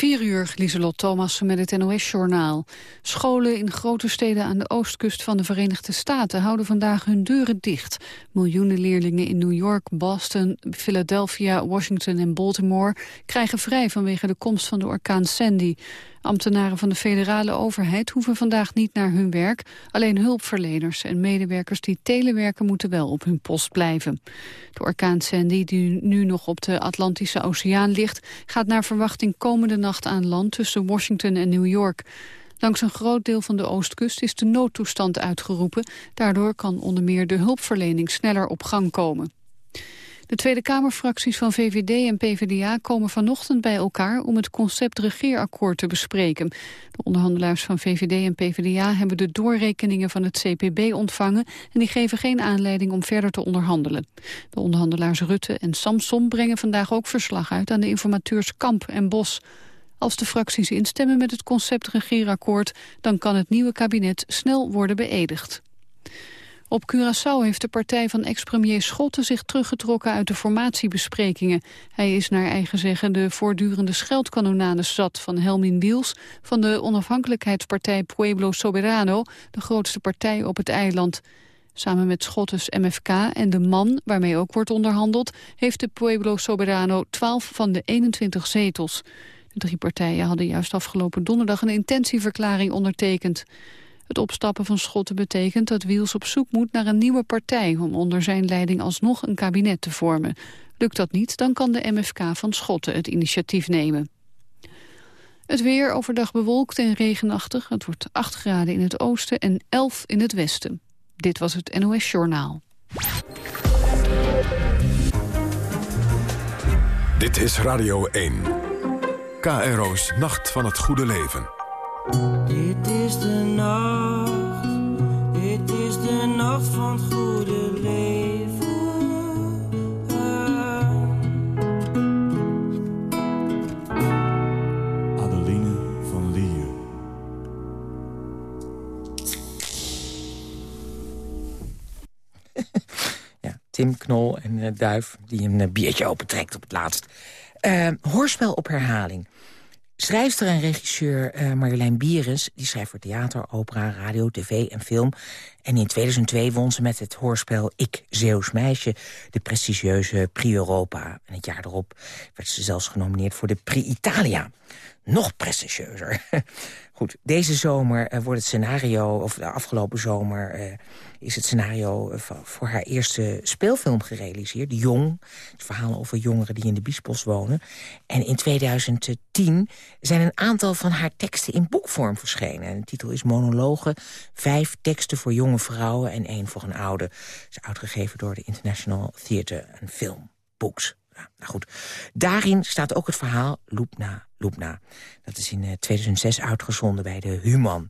4 uur, Lieselot Thomas met het NOS-journaal. Scholen in grote steden aan de oostkust van de Verenigde Staten houden vandaag hun deuren dicht. Miljoenen leerlingen in New York, Boston, Philadelphia, Washington en Baltimore krijgen vrij vanwege de komst van de orkaan Sandy. Ambtenaren van de federale overheid hoeven vandaag niet naar hun werk. Alleen hulpverleners en medewerkers die telewerken moeten wel op hun post blijven. De orkaan Sandy, die nu nog op de Atlantische Oceaan ligt... gaat naar verwachting komende nacht aan land tussen Washington en New York. Langs een groot deel van de oostkust is de noodtoestand uitgeroepen. Daardoor kan onder meer de hulpverlening sneller op gang komen. De Tweede Kamerfracties van VVD en PvdA komen vanochtend bij elkaar om het concept regeerakkoord te bespreken. De onderhandelaars van VVD en PvdA hebben de doorrekeningen van het CPB ontvangen en die geven geen aanleiding om verder te onderhandelen. De onderhandelaars Rutte en Samson brengen vandaag ook verslag uit aan de informateurs Kamp en Bos. Als de fracties instemmen met het concept regeerakkoord, dan kan het nieuwe kabinet snel worden beëdigd. Op Curaçao heeft de partij van ex-premier Schotten zich teruggetrokken uit de formatiebesprekingen. Hij is naar eigen zeggen de voortdurende scheldkanonades zat van Helmin Wiels van de onafhankelijkheidspartij Pueblo Soberano, de grootste partij op het eiland. Samen met Schottes MFK en de MAN, waarmee ook wordt onderhandeld, heeft de Pueblo Soberano 12 van de 21 zetels. De drie partijen hadden juist afgelopen donderdag een intentieverklaring ondertekend. Het opstappen van Schotten betekent dat Wiels op zoek moet naar een nieuwe partij... om onder zijn leiding alsnog een kabinet te vormen. Lukt dat niet, dan kan de MFK van Schotten het initiatief nemen. Het weer overdag bewolkt en regenachtig. Het wordt 8 graden in het oosten en 11 in het westen. Dit was het NOS Journaal. Dit is Radio 1. KRO's Nacht van het Goede Leven. Dit is de nacht, dit is de nacht van het goede leven. Adeline van Lier. ja, Tim Knol en uh, Duif die een uh, biertje opentrekt op het laatst. Uh, hoorspel op herhaling. Schrijfster en regisseur uh, Marjolein Bierens... die schrijft voor theater, opera, radio, tv en film. En in 2002 won ze met het hoorspel Ik, Zeeuws Meisje... de prestigieuze Prix Europa. En het jaar erop werd ze zelfs genomineerd voor de Prix Italia. Nog prestigieuzer. Goed, deze zomer uh, wordt het scenario... of de afgelopen zomer... Uh, is het scenario voor haar eerste speelfilm gerealiseerd. Jong, het verhaal over jongeren die in de Biesbos wonen. En in 2010 zijn een aantal van haar teksten in boekvorm verschenen. En de titel is Monologen, vijf teksten voor jonge vrouwen en één voor een oude. Het is uitgegeven door de International Theatre and Film Books. Nou goed, daarin staat ook het verhaal Loepna, Loepna. Dat is in 2006 eh, uitgezonden bij de Human...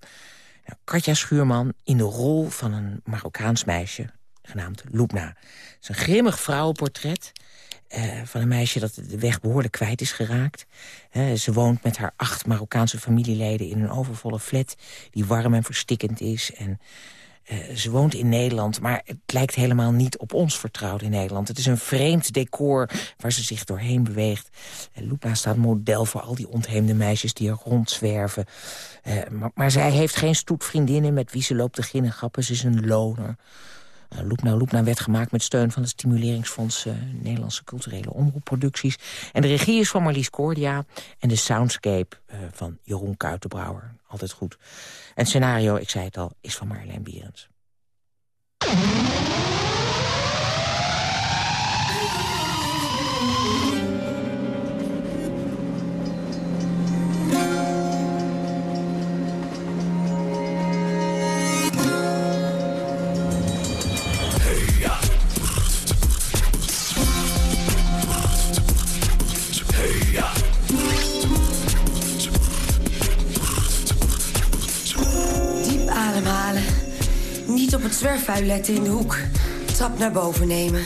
Katja Schuurman in de rol van een Marokkaans meisje, genaamd Loebna. Het is een grimmig vrouwenportret uh, van een meisje dat de weg behoorlijk kwijt is geraakt. Uh, ze woont met haar acht Marokkaanse familieleden in een overvolle flat... die warm en verstikkend is en uh, ze woont in Nederland, maar het lijkt helemaal niet op ons vertrouwd in Nederland. Het is een vreemd decor waar ze zich doorheen beweegt. Uh, Lupa staat model voor al die ontheemde meisjes die er rondzwerven. Uh, maar, zij heeft geen stoetvriendinnen met wie ze loopt te ginnegappen. Ze is een loner. Uh, Loepna Loepna werd gemaakt met steun van het Stimuleringsfonds uh, Nederlandse Culturele Omroepproducties. En de regie is van Marlies Cordia en de soundscape uh, van Jeroen Kuitenbrouwer. Altijd goed. En het scenario, ik zei het al, is van Marjolein Bierens. Zwerfvuiletten in de hoek. Trap naar boven nemen.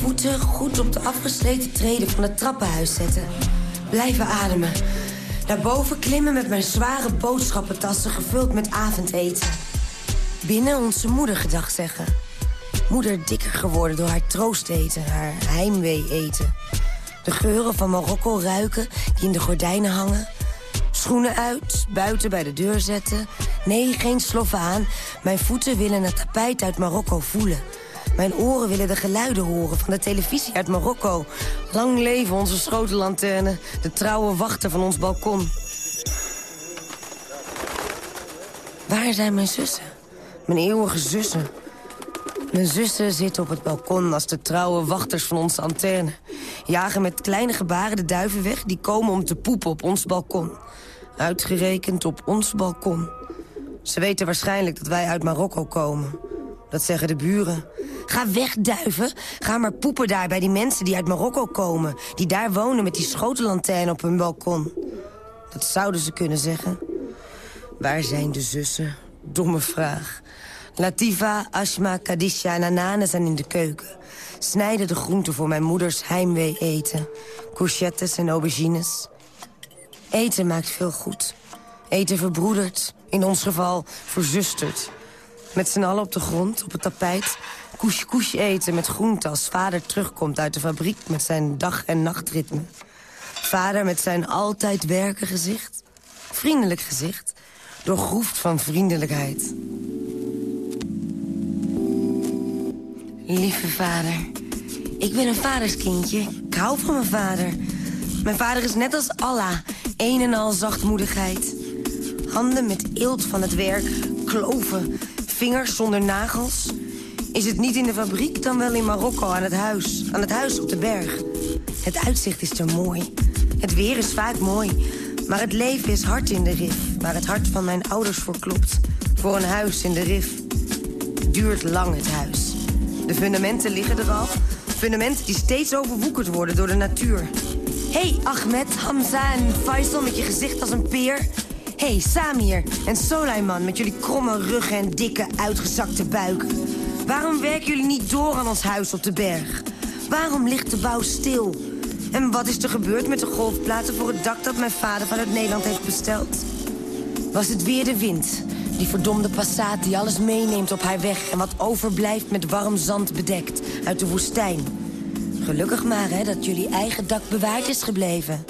Voeten goed op de afgesleten treden van het trappenhuis zetten. Blijven ademen. Naar boven klimmen met mijn zware boodschappentassen gevuld met avondeten. Binnen onze moeder gedag zeggen. Moeder dikker geworden door haar troosteten, haar heimwee eten. De geuren van Marokko ruiken die in de gordijnen hangen Schoenen uit, buiten bij de deur zetten. Nee, geen sloffen aan. Mijn voeten willen het tapijt uit Marokko voelen. Mijn oren willen de geluiden horen van de televisie uit Marokko. Lang leven onze schotelanterne, de trouwe wachter van ons balkon. Waar zijn mijn zussen? Mijn eeuwige zussen. Mijn zussen zitten op het balkon als de trouwe wachters van onze antenne. Jagen met kleine gebaren de duiven weg die komen om te poepen op ons balkon. Uitgerekend op ons balkon. Ze weten waarschijnlijk dat wij uit Marokko komen. Dat zeggen de buren. Ga weg, duiven. Ga maar poepen daar bij die mensen die uit Marokko komen. Die daar wonen met die schotelantijn op hun balkon. Dat zouden ze kunnen zeggen. Waar zijn de zussen? Domme vraag. Latifa, Ashma, Kadisha en Anane zijn in de keuken. Snijden de groenten voor mijn moeders heimwee eten. Courgettes en aubergines. Eten maakt veel goed. Eten verbroedert, in ons geval verzustert. Met z'n allen op de grond, op het tapijt. Koes koes eten met groente als vader terugkomt uit de fabriek... met zijn dag- en nachtritme. Vader met zijn altijd werken gezicht. Vriendelijk gezicht. Doorgroefd van vriendelijkheid. Lieve vader. Ik ben een vaderskindje. Ik hou van mijn vader. Mijn vader is net als Allah. Een en al zachtmoedigheid. Handen met eelt van het werk. Kloven. Vingers zonder nagels. Is het niet in de fabriek, dan wel in Marokko aan het huis. Aan het huis op de berg. Het uitzicht is te mooi. Het weer is vaak mooi. Maar het leven is hard in de rif. Waar het hart van mijn ouders voor klopt. Voor een huis in de rif. Duurt lang het huis. De fundamenten liggen er al. Fundamenten die steeds overwoekerd worden door de natuur. Hey, Ahmed, Hamza en Faisal met je gezicht als een peer. hey, Samir en Soleiman met jullie kromme ruggen en dikke, uitgezakte buiken. Waarom werken jullie niet door aan ons huis op de berg? Waarom ligt de bouw stil? En wat is er gebeurd met de golfplaten voor het dak dat mijn vader vanuit Nederland heeft besteld? Was het weer de wind? Die verdomde Passat die alles meeneemt op haar weg... en wat overblijft met warm zand bedekt uit de woestijn. Gelukkig maar, hè, dat jullie eigen dak bewaard is gebleven.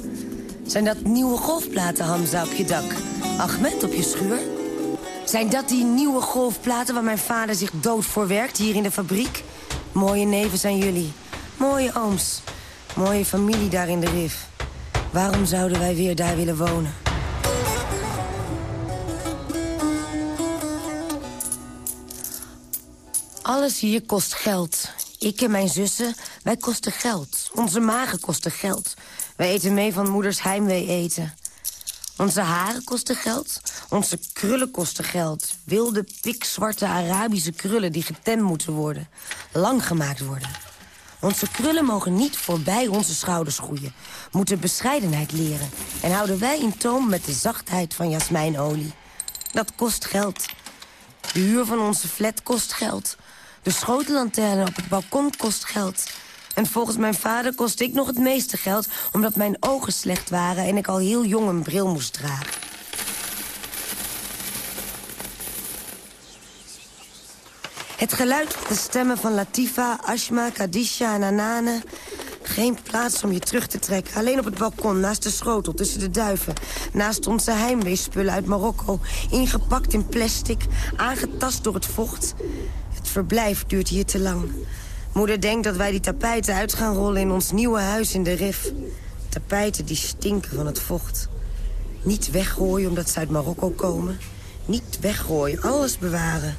Zijn dat nieuwe golfplaten, Hamza, op je dak? Ahmed, op je schuur? Zijn dat die nieuwe golfplaten waar mijn vader zich dood voor werkt hier in de fabriek? Mooie neven zijn jullie. Mooie ooms. Mooie familie daar in de rif. Waarom zouden wij weer daar willen wonen? Alles hier kost geld. Ik en mijn zussen, wij kosten geld. Onze magen kosten geld. Wij eten mee van moeders heimwee eten. Onze haren kosten geld. Onze krullen kosten geld. Wilde, pikzwarte Arabische krullen die getemd moeten worden. Lang gemaakt worden. Onze krullen mogen niet voorbij onze schouders groeien. Moeten bescheidenheid leren. En houden wij in toom met de zachtheid van jasmijnolie. Dat kost geld. De huur van onze flat kost geld. De schotelanterne op het balkon kost geld. En volgens mijn vader kost ik nog het meeste geld... omdat mijn ogen slecht waren en ik al heel jong een bril moest dragen. Het geluid van de stemmen van Latifa, Ashma, Kadisha en Anane... Geen plaats om je terug te trekken. Alleen op het balkon, naast de schotel, tussen de duiven. Naast onze heimweespullen uit Marokko. Ingepakt in plastic, aangetast door het vocht. Verblijf duurt hier te lang. Moeder denkt dat wij die tapijten uit gaan rollen in ons nieuwe huis in de Rif. Tapijten die stinken van het vocht. Niet weggooien omdat ze uit Marokko komen. Niet weggooien, alles bewaren.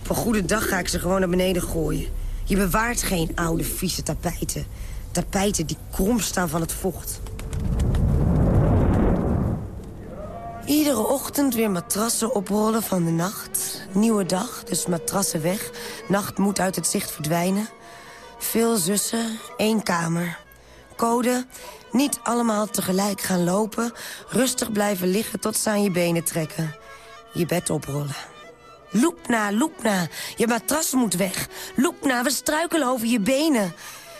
Op een goede dag ga ik ze gewoon naar beneden gooien. Je bewaart geen oude, vieze tapijten. Tapijten die krom staan van het vocht. Iedere ochtend weer matrassen oprollen van de nacht. Nieuwe dag, dus matrassen weg. Nacht moet uit het zicht verdwijnen. Veel zussen, één kamer. Code, niet allemaal tegelijk gaan lopen. Rustig blijven liggen tot ze aan je benen trekken. Je bed oprollen. Loepna, Loepna, je matras moet weg. Loepna, we struikelen over je benen.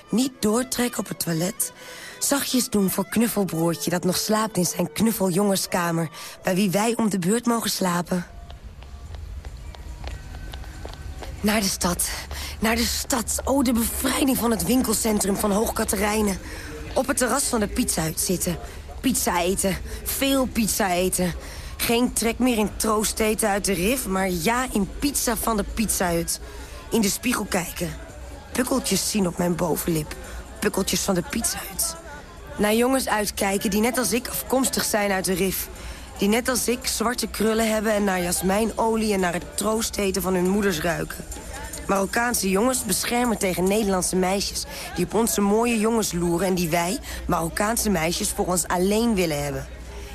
Niet doortrekken op het toilet. Zachtjes doen voor knuffelbroertje dat nog slaapt in zijn knuffeljongenskamer... bij wie wij om de beurt mogen slapen. Naar de stad, naar de stad. Oh, de bevrijding van het winkelcentrum van Hoog Katerijnen. Op het terras van de pizza zitten. Pizza eten. Veel pizza eten. Geen trek meer in troost eten uit de rif, maar ja in pizza van de pizzahut. In de spiegel kijken. Pukkeltjes zien op mijn bovenlip. Pukkeltjes van de pizzahut. Naar jongens uitkijken die net als ik afkomstig zijn uit de rif. Die net als ik zwarte krullen hebben en naar jasmijnolie en naar het troosteten van hun moeders ruiken. Marokkaanse jongens beschermen tegen Nederlandse meisjes... die op onze mooie jongens loeren en die wij, Marokkaanse meisjes, voor ons alleen willen hebben.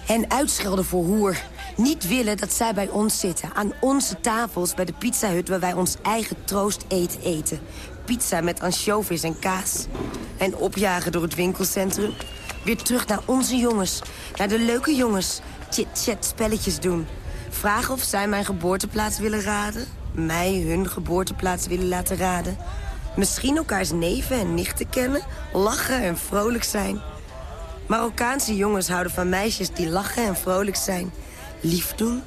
En uitschelden voor hoer. Niet willen dat zij bij ons zitten, aan onze tafels bij de pizzahut... waar wij ons eigen troost eten eten. Pizza met ansjovis en kaas. En opjagen door het winkelcentrum. Weer terug naar onze jongens, naar de leuke jongens. Chit-chat spelletjes doen. Vragen of zij mijn geboorteplaats willen raden mij hun geboorteplaats willen laten raden. Misschien elkaars neven en nichten kennen, lachen en vrolijk zijn. Marokkaanse jongens houden van meisjes die lachen en vrolijk zijn. Lief doen,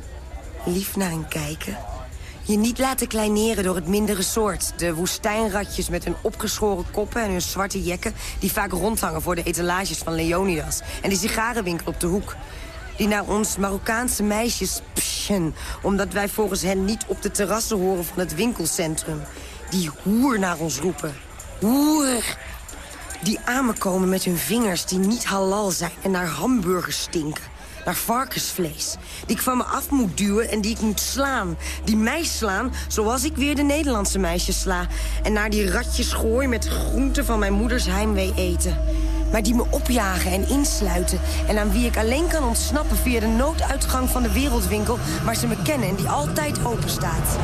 lief naar hen kijken. Je niet laten kleineren door het mindere soort. De woestijnratjes met hun opgeschoren koppen en hun zwarte jekken... die vaak rondhangen voor de etalages van Leonidas. En die sigarenwinkel op de hoek die naar ons Marokkaanse meisjes psjen... omdat wij volgens hen niet op de terrassen horen van het winkelcentrum. Die hoer naar ons roepen. Hoer! Die komen met hun vingers die niet halal zijn... en naar hamburgers stinken. Naar varkensvlees. Die ik van me af moet duwen en die ik moet slaan. Die mij slaan zoals ik weer de Nederlandse meisjes sla. En naar die ratjes gooi met groenten van mijn moeders heimwee eten maar die me opjagen en insluiten... en aan wie ik alleen kan ontsnappen via de nooduitgang van de wereldwinkel... waar ze me kennen en die altijd open staat.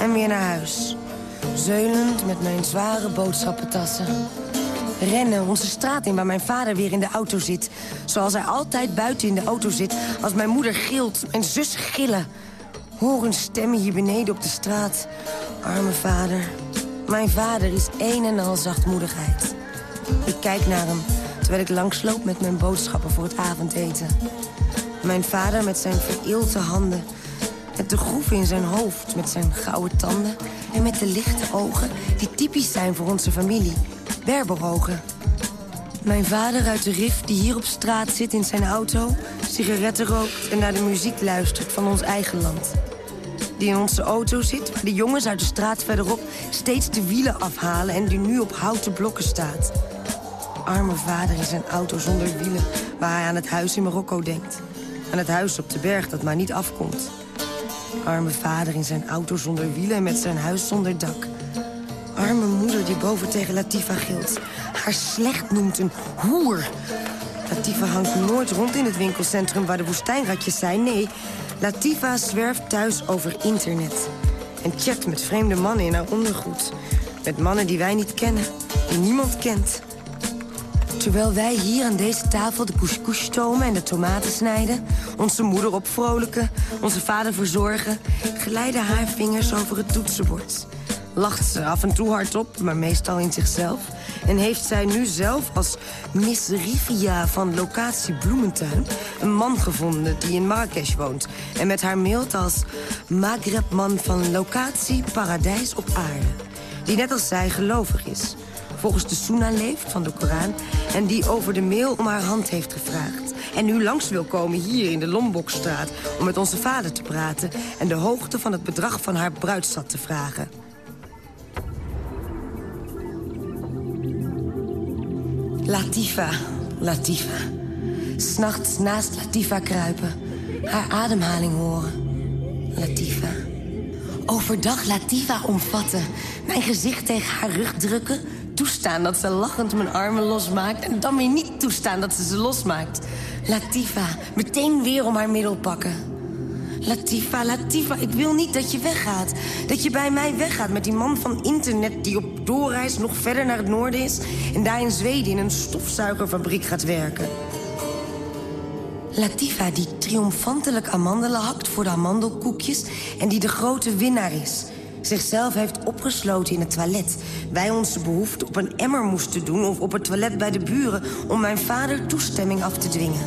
En weer naar huis. Zeulend met mijn zware boodschappentassen. Rennen onze straat in waar mijn vader weer in de auto zit. Zoals hij altijd buiten in de auto zit. Als mijn moeder gilt, mijn zus gillen. Hoor stemmen hier beneden op de straat. Arme vader. Mijn vader is een en al zachtmoedigheid. Ik kijk naar hem, terwijl ik langsloop met mijn boodschappen voor het avondeten. Mijn vader met zijn vereelte handen. Met de groeven in zijn hoofd, met zijn gouden tanden... en met de lichte ogen die typisch zijn voor onze familie. Berberogen. Mijn vader uit de RIF die hier op straat zit in zijn auto... sigaretten rookt en naar de muziek luistert van ons eigen land die in onze auto zit... waar de jongens uit de straat verderop steeds de wielen afhalen... en die nu op houten blokken staat. Arme vader in zijn auto zonder wielen... waar hij aan het huis in Marokko denkt. Aan het huis op de berg dat maar niet afkomt. Arme vader in zijn auto zonder wielen en met zijn huis zonder dak. Arme moeder die boven tegen Latifa gilt. Haar slecht noemt een hoer. Latifa hangt nooit rond in het winkelcentrum waar de woestijnratjes zijn. Nee, Latifa zwerft thuis over internet. En chat met vreemde mannen in haar ondergoed. Met mannen die wij niet kennen, die niemand kent. Terwijl wij hier aan deze tafel de couscous stomen en de tomaten snijden... onze moeder opvrolijken, onze vader verzorgen... glijden haar vingers over het toetsenbord. Lacht ze af en toe hardop, maar meestal in zichzelf... En heeft zij nu zelf als Miss Rivia van locatie Bloementuin... een man gevonden die in Marrakesh woont. En met haar mailt als Maghreb-man van locatie Paradijs op aarde. Die net als zij gelovig is. Volgens de Sunna leeft van de Koran. En die over de mail om haar hand heeft gevraagd. En nu langs wil komen hier in de Lombokstraat... om met onze vader te praten... en de hoogte van het bedrag van haar bruidstad te vragen. Latifa, Latifa. S'nachts naast Latifa kruipen. Haar ademhaling horen. Latifa. Overdag Latifa omvatten. Mijn gezicht tegen haar rug drukken. Toestaan dat ze lachend mijn armen losmaakt. En dan weer niet toestaan dat ze ze losmaakt. Latifa, meteen weer om haar middel pakken. Latifa, Latifa, ik wil niet dat je weggaat. Dat je bij mij weggaat met die man van internet... die op doorreis nog verder naar het noorden is... en daar in Zweden in een stofzuigerfabriek gaat werken. Latifa, die triomfantelijk amandelen hakt voor de amandelkoekjes... en die de grote winnaar is. Zichzelf heeft opgesloten in het toilet. Wij onze behoefte op een emmer moesten doen... of op het toilet bij de buren... om mijn vader toestemming af te dwingen.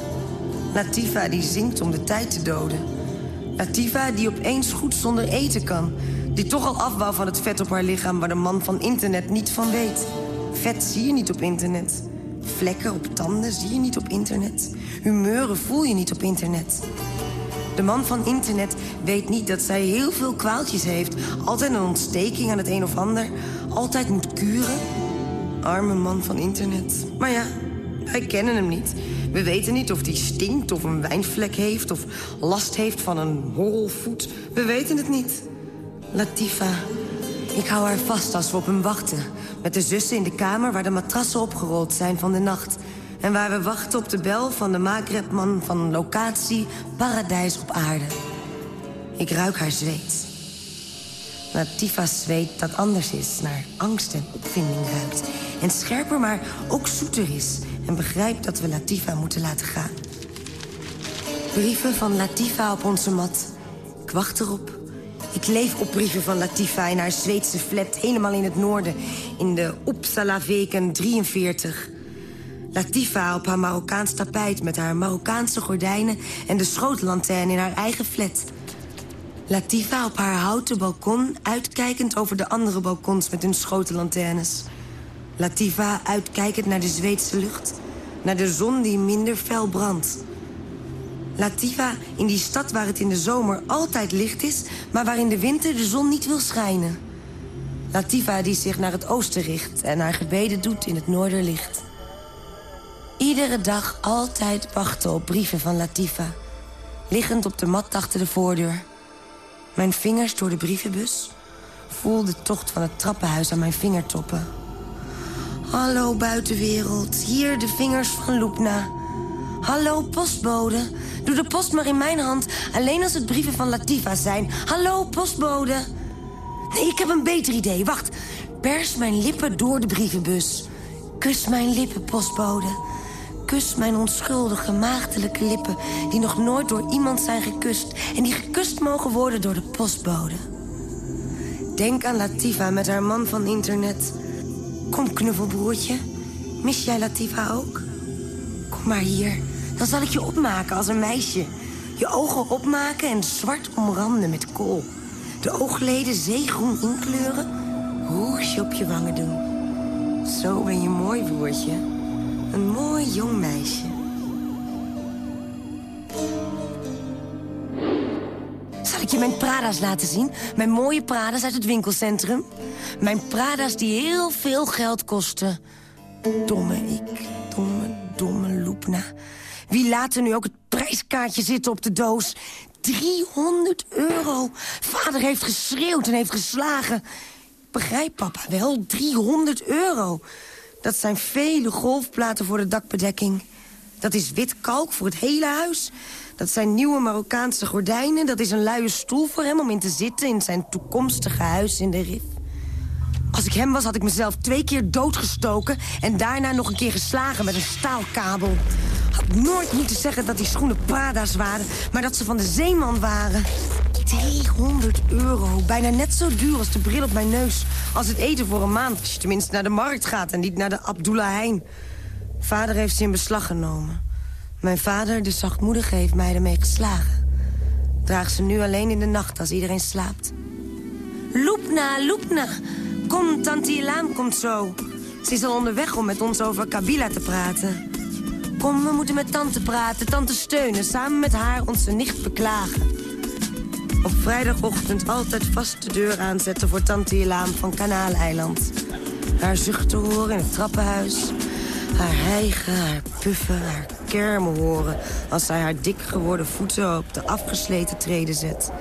Latifa die zingt om de tijd te doden... Latifa die opeens goed zonder eten kan. Die toch al afbouw van het vet op haar lichaam... waar de man van internet niet van weet. Vet zie je niet op internet. Vlekken op tanden zie je niet op internet. Humeuren voel je niet op internet. De man van internet weet niet dat zij heel veel kwaaltjes heeft. Altijd een ontsteking aan het een of ander. Altijd moet kuren. Arme man van internet. Maar ja, wij kennen hem niet. We weten niet of hij stinkt of een wijnvlek heeft... of last heeft van een horrelvoet. We weten het niet. Latifa, ik hou haar vast als we op hem wachten. Met de zussen in de kamer waar de matrassen opgerold zijn van de nacht. En waar we wachten op de bel van de Maghreb-man van locatie Paradijs op aarde. Ik ruik haar zweet. Latifa's zweet dat anders is, naar angst en opvinding ruikt. En scherper, maar ook zoeter is. En begrijpt dat we Latifa moeten laten gaan. Brieven van Latifa op onze mat. Ik wacht erop. Ik leef op brieven van Latifa in haar Zweedse flat... helemaal in het noorden, in de Uppsala-weken 43. Latifa op haar Marokkaans tapijt met haar Marokkaanse gordijnen... en de schootlanterne in haar eigen flat. Latifa op haar houten balkon, uitkijkend over de andere balkons... met hun schotenlanternes. Latifa uitkijkend naar de Zweedse lucht... naar de zon die minder fel brandt... Latifa in die stad waar het in de zomer altijd licht is... maar waar in de winter de zon niet wil schijnen. Latifa die zich naar het oosten richt... en haar gebeden doet in het noorderlicht. Iedere dag altijd wachten op brieven van Latifa. Liggend op de mat achter de voordeur. Mijn vingers door de brievenbus. Voel de tocht van het trappenhuis aan mijn vingertoppen. Hallo buitenwereld, hier de vingers van Loepna... Hallo, postbode. Doe de post maar in mijn hand, alleen als het brieven van Latifa zijn. Hallo, postbode. Nee, ik heb een beter idee. Wacht. Pers mijn lippen door de brievenbus. Kus mijn lippen, postbode. Kus mijn onschuldige, maagdelijke lippen... die nog nooit door iemand zijn gekust... en die gekust mogen worden door de postbode. Denk aan Latifa met haar man van internet. Kom, knuffelbroertje. Mis jij Latifa ook? Kom maar hier. Dan zal ik je opmaken als een meisje. Je ogen opmaken en zwart omranden met kool. De oogleden zeegroen inkleuren. Roesje op je wangen doen. Zo ben je mooi, broertje. Een mooi jong meisje. Zal ik je mijn Prada's laten zien? Mijn mooie Prada's uit het winkelcentrum? Mijn Prada's die heel veel geld kosten. Domme ik, domme, domme Loepna. Wie laat er nu ook het prijskaartje zitten op de doos? 300 euro. Vader heeft geschreeuwd en heeft geslagen. Begrijp papa wel, 300 euro. Dat zijn vele golfplaten voor de dakbedekking. Dat is wit kalk voor het hele huis. Dat zijn nieuwe Marokkaanse gordijnen. Dat is een luie stoel voor hem om in te zitten... in zijn toekomstige huis in de Rif. Als ik hem was, had ik mezelf twee keer doodgestoken... en daarna nog een keer geslagen met een staalkabel. Had nooit moeten zeggen dat die schoenen Prada's waren... maar dat ze van de zeeman waren. 300 euro. Bijna net zo duur als de bril op mijn neus. Als het eten voor een maand, als je tenminste naar de markt gaat... en niet naar de Abdullah Heijn. Vader heeft ze in beslag genomen. Mijn vader, de zachtmoedige, heeft mij ermee geslagen. Draag ze nu alleen in de nacht als iedereen slaapt. Loepna, Loepna. Kom, tante Ilaam komt zo. Ze is al onderweg om met ons over Kabila te praten. Kom, we moeten met tante praten, tante steunen. Samen met haar onze nicht beklagen. Op vrijdagochtend altijd vast de deur aanzetten voor tante Ilaam van Kanaaleiland. Haar zuchten horen in het trappenhuis. Haar hijgen, haar puffen, haar kermen horen... als zij haar dik geworden voeten op de afgesleten treden zet.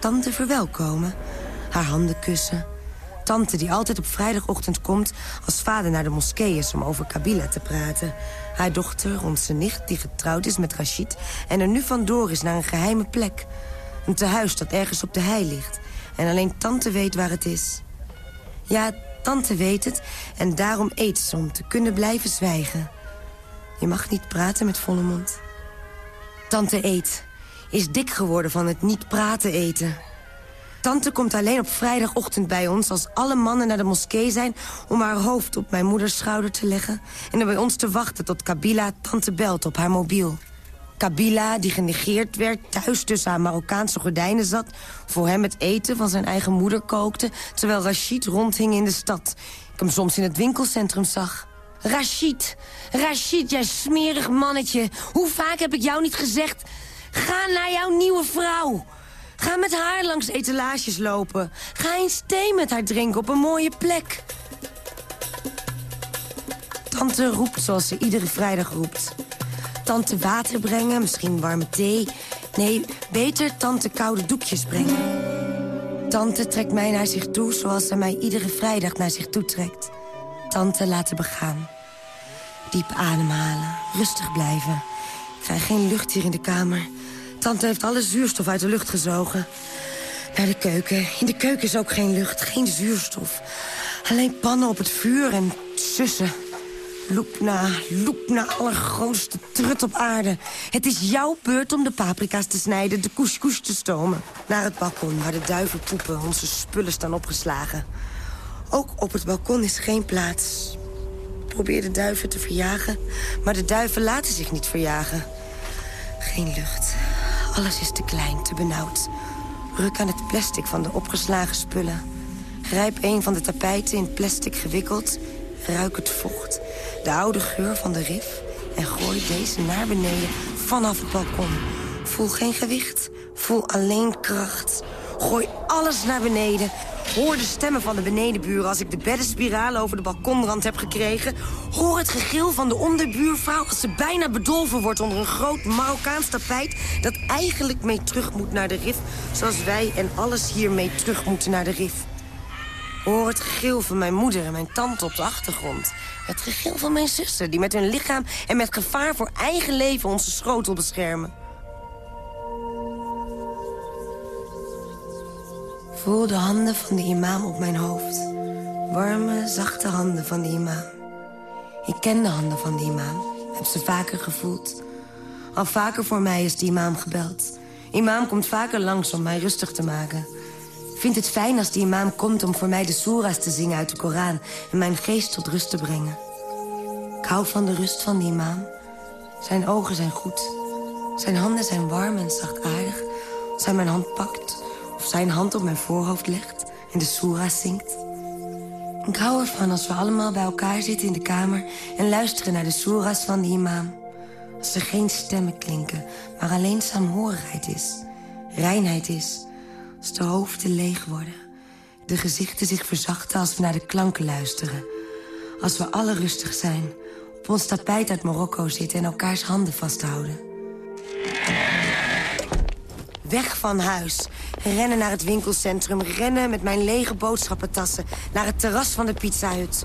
Tante verwelkomen, haar handen kussen Tante die altijd op vrijdagochtend komt als vader naar de moskee is om over Kabila te praten. Haar dochter, onze nicht, die getrouwd is met Rashid... en er nu vandoor is naar een geheime plek. Een tehuis dat ergens op de hei ligt. En alleen tante weet waar het is. Ja, tante weet het en daarom eet ze om te kunnen blijven zwijgen. Je mag niet praten met volle mond. Tante eet. Is dik geworden van het niet praten eten. Tante komt alleen op vrijdagochtend bij ons als alle mannen naar de moskee zijn... om haar hoofd op mijn moeders schouder te leggen... en er bij ons te wachten tot Kabila tante belt op haar mobiel. Kabila, die genegeerd werd, thuis tussen haar Marokkaanse gordijnen zat... voor hem het eten van zijn eigen moeder kookte... terwijl Rashid rondhing in de stad. Ik hem soms in het winkelcentrum zag. Rashid, Rashid, jij smerig mannetje. Hoe vaak heb ik jou niet gezegd... ga naar jouw nieuwe vrouw. Ga met haar langs etalages lopen. Ga eens thee met haar drinken op een mooie plek. Tante roept zoals ze iedere vrijdag roept. Tante water brengen, misschien warme thee. Nee, beter tante koude doekjes brengen. Tante trekt mij naar zich toe zoals ze mij iedere vrijdag naar zich toe trekt. Tante laten begaan. Diep ademhalen, rustig blijven. Ik geen lucht hier in de kamer. Tante heeft alle zuurstof uit de lucht gezogen. Naar de keuken. In de keuken is ook geen lucht, geen zuurstof. Alleen pannen op het vuur en sussen. Loepna, Loepna, allergrootste trut op aarde. Het is jouw beurt om de paprika's te snijden, de couscous te stomen. Naar het balkon, waar de duiven poepen, onze spullen staan opgeslagen. Ook op het balkon is geen plaats. Probeer de duiven te verjagen, maar de duiven laten zich niet verjagen. Geen lucht. Alles is te klein, te benauwd. Ruk aan het plastic van de opgeslagen spullen. Grijp een van de tapijten in plastic gewikkeld. Ruik het vocht, de oude geur van de rif... en gooi deze naar beneden vanaf het balkon. Voel geen gewicht, voel alleen kracht. Gooi alles naar beneden. Hoor de stemmen van de benedenburen als ik de beddenspiraal over de balkonrand heb gekregen. Hoor het gegil van de onderbuurvrouw als ze bijna bedolven wordt onder een groot Marokkaans tapijt dat eigenlijk mee terug moet naar de rif, zoals wij en alles hier mee terug moeten naar de rif. Hoor het gegil van mijn moeder en mijn tante op de achtergrond. Het gegil van mijn zussen die met hun lichaam en met gevaar voor eigen leven onze schotel beschermen. Voel de handen van de imam op mijn hoofd. Warme, zachte handen van de imam. Ik ken de handen van de imam. Heb ze vaker gevoeld. Al vaker voor mij is de imam gebeld. Imam komt vaker langs om mij rustig te maken. Ik vind het fijn als die imam komt om voor mij de soera's te zingen uit de Koran... en mijn geest tot rust te brengen. Ik hou van de rust van die imam. Zijn ogen zijn goed. Zijn handen zijn warm en zachtaardig. Als hij mijn hand pakt zijn hand op mijn voorhoofd legt en de soera's zingt. Ik hou ervan als we allemaal bij elkaar zitten in de kamer... en luisteren naar de soera's van de imam. Als er geen stemmen klinken, maar alleen saamhorigheid is. Reinheid is. Als de hoofden leeg worden. De gezichten zich verzachten als we naar de klanken luisteren. Als we alle rustig zijn. Op ons tapijt uit Marokko zitten en elkaars handen vasthouden. Weg van huis. Rennen naar het winkelcentrum. Rennen met mijn lege boodschappentassen. Naar het terras van de pizzahut.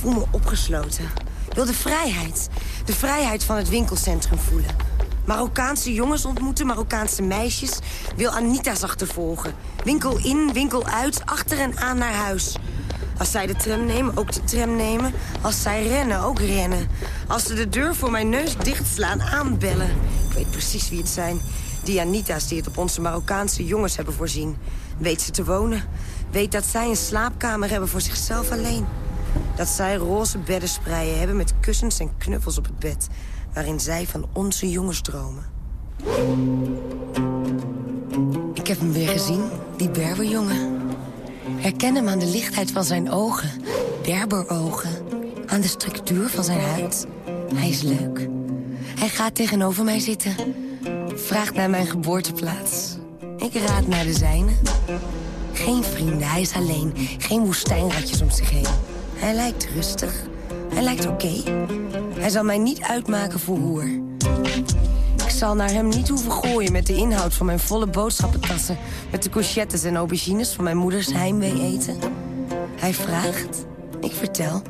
Voel me opgesloten. Wil de vrijheid. De vrijheid van het winkelcentrum voelen. Marokkaanse jongens ontmoeten, Marokkaanse meisjes. Wil Anita's achtervolgen. Winkel in, winkel uit, achter en aan naar huis. Als zij de tram nemen, ook de tram nemen. Als zij rennen, ook rennen. Als ze de deur voor mijn neus dichtslaan, aanbellen. Ik weet precies wie het zijn. Die Anita's die het op onze Marokkaanse jongens hebben voorzien. Weet ze te wonen. Weet dat zij een slaapkamer hebben voor zichzelf alleen. Dat zij roze beddenspreien hebben met kussens en knuffels op het bed. Waarin zij van onze jongens dromen. Ik heb hem weer gezien, die Berberjongen. Herken hem aan de lichtheid van zijn ogen. Berberogen. Aan de structuur van zijn huid. Hij is leuk. Hij gaat tegenover mij zitten. Vraagt naar mijn geboorteplaats. Ik raad naar de zijne. Geen vrienden, hij is alleen. Geen woestijnratjes om zich heen. Hij lijkt rustig. Hij lijkt oké. Hij zal mij niet uitmaken voor hoer. Ik zal naar hem niet hoeven gooien met de inhoud van mijn volle boodschappentassen... met de courgettes en aubergines van mijn moeders heimwee eten. Hij vraagt, ik vertel,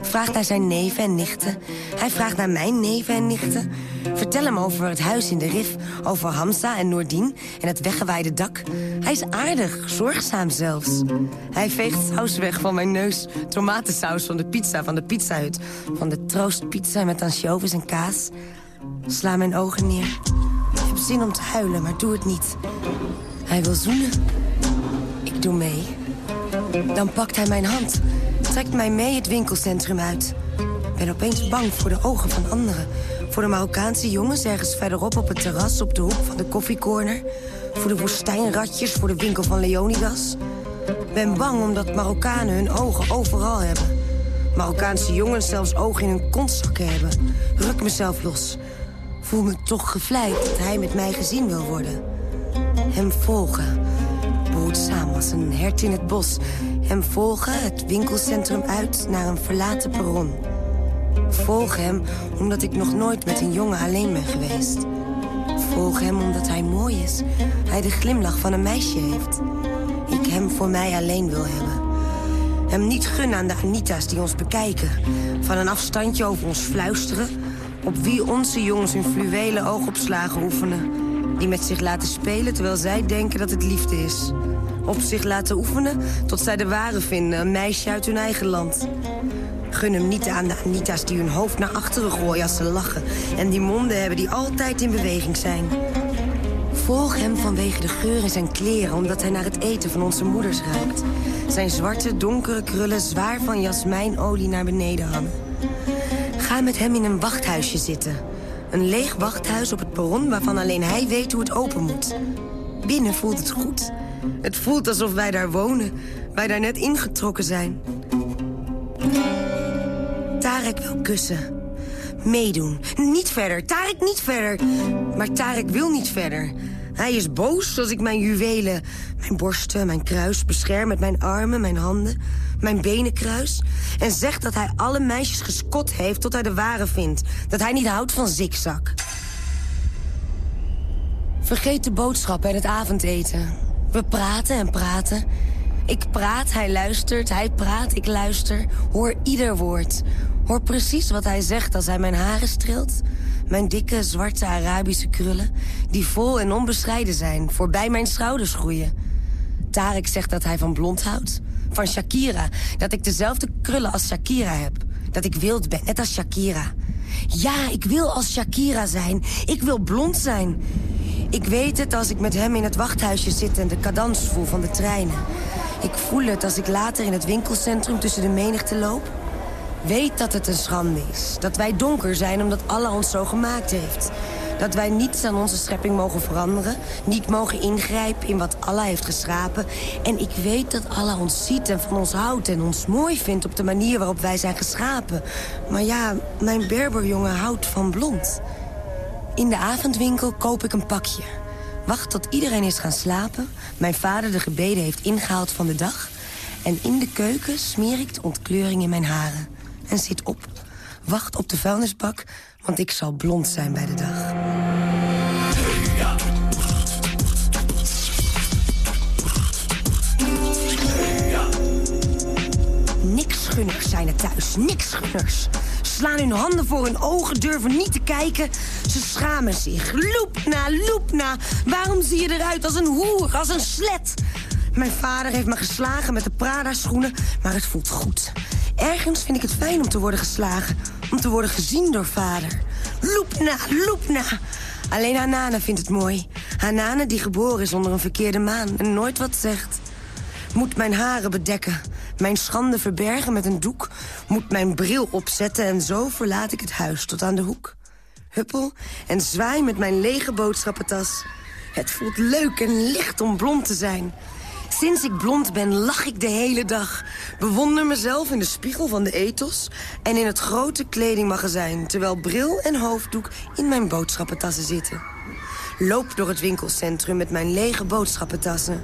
vraagt naar zijn neven en nichten. Hij vraagt naar mijn neven en nichten. Vertel hem over het huis in de Rif, over Hamza en Noordien en het weggewaaide dak. Hij is aardig, zorgzaam zelfs. Hij veegt saus weg van mijn neus, tomatensaus van de pizza van de pizzahut... van de troostpizza met ansjovis en kaas. Sla mijn ogen neer. Ik heb zin om te huilen, maar doe het niet. Hij wil zoenen. Ik doe mee. Dan pakt hij mijn hand, trekt mij mee het winkelcentrum uit. Ik ben opeens bang voor de ogen van anderen. Voor de Marokkaanse jongens ergens verderop op het terras op de hoek van de koffiecorner. Voor de woestijnratjes voor de winkel van Leonidas. Ben bang omdat Marokkanen hun ogen overal hebben. Marokkaanse jongens zelfs ogen in hun kontzakken hebben. Ruk mezelf los. Voel me toch gevleid dat hij met mij gezien wil worden. Hem volgen. Behoedzaam als een hert in het bos. Hem volgen het winkelcentrum uit naar een verlaten perron. Volg hem omdat ik nog nooit met een jongen alleen ben geweest. Volg hem omdat hij mooi is. Hij de glimlach van een meisje heeft. Ik hem voor mij alleen wil hebben. Hem niet gunnen aan de Anita's die ons bekijken. Van een afstandje over ons fluisteren. Op wie onze jongens hun fluwelen oogopslagen oefenen. Die met zich laten spelen terwijl zij denken dat het liefde is. Op zich laten oefenen tot zij de ware vinden. Een meisje uit hun eigen land. Gun hem niet aan de Anita's die hun hoofd naar achteren gooien als ze lachen. En die monden hebben die altijd in beweging zijn. Volg hem vanwege de geur in zijn kleren, omdat hij naar het eten van onze moeders ruikt. Zijn zwarte, donkere krullen zwaar van jasmijnolie naar beneden hangen. Ga met hem in een wachthuisje zitten. Een leeg wachthuis op het perron waarvan alleen hij weet hoe het open moet. Binnen voelt het goed. Het voelt alsof wij daar wonen. Wij daar net ingetrokken zijn. Tarek wil kussen. Meedoen. Niet verder. Tarek niet verder. Maar Tarek wil niet verder. Hij is boos als ik mijn juwelen, mijn borsten, mijn kruis bescherm met mijn armen, mijn handen, mijn benen kruis. En zegt dat hij alle meisjes geskot heeft tot hij de ware vindt. Dat hij niet houdt van zigzag. Vergeet de boodschappen en het avondeten. We praten en praten. Ik praat, hij luistert, hij praat, ik luister. Hoor ieder woord. Hoor precies wat hij zegt als hij mijn haren streelt. Mijn dikke, zwarte Arabische krullen, die vol en onbescheiden zijn, voorbij mijn schouders groeien. Tarek zegt dat hij van blond houdt. Van Shakira, dat ik dezelfde krullen als Shakira heb. Dat ik wild ben, net als Shakira. Ja, ik wil als Shakira zijn. Ik wil blond zijn. Ik weet het als ik met hem in het wachthuisje zit en de cadans voel van de treinen. Ik voel het als ik later in het winkelcentrum tussen de menigte loop. Weet dat het een schande is. Dat wij donker zijn omdat Allah ons zo gemaakt heeft. Dat wij niets aan onze schepping mogen veranderen. Niet mogen ingrijpen in wat Allah heeft geschapen. En ik weet dat Allah ons ziet en van ons houdt en ons mooi vindt op de manier waarop wij zijn geschapen. Maar ja, mijn berberjongen houdt van blond. In de avondwinkel koop ik een pakje. Wacht tot iedereen is gaan slapen. Mijn vader de gebeden heeft ingehaald van de dag. En in de keuken smeer ik de ontkleuring in mijn haren. En zit op. Wacht op de vuilnisbak, want ik zal blond zijn bij de dag. Niks gunners zijn er thuis, niks gunners. Slaan hun handen voor hun ogen, durven niet te kijken. Ze schamen zich. Loep na, loep na. Waarom zie je eruit als een hoer, als een slet? Mijn vader heeft me geslagen met de Prada-schoenen, maar het voelt goed. Ergens vind ik het fijn om te worden geslagen. Om te worden gezien door vader. Loep na, loep na. Alleen Hanane vindt het mooi. Hanane die geboren is onder een verkeerde maan en nooit wat zegt. Moet mijn haren bedekken, mijn schande verbergen met een doek. Moet mijn bril opzetten en zo verlaat ik het huis tot aan de hoek. Huppel en zwaai met mijn lege boodschappentas. Het voelt leuk en licht om blond te zijn. Sinds ik blond ben, lach ik de hele dag. Bewonder mezelf in de spiegel van de ethos... en in het grote kledingmagazijn... terwijl bril en hoofddoek in mijn boodschappentassen zitten. Loop door het winkelcentrum met mijn lege boodschappentassen.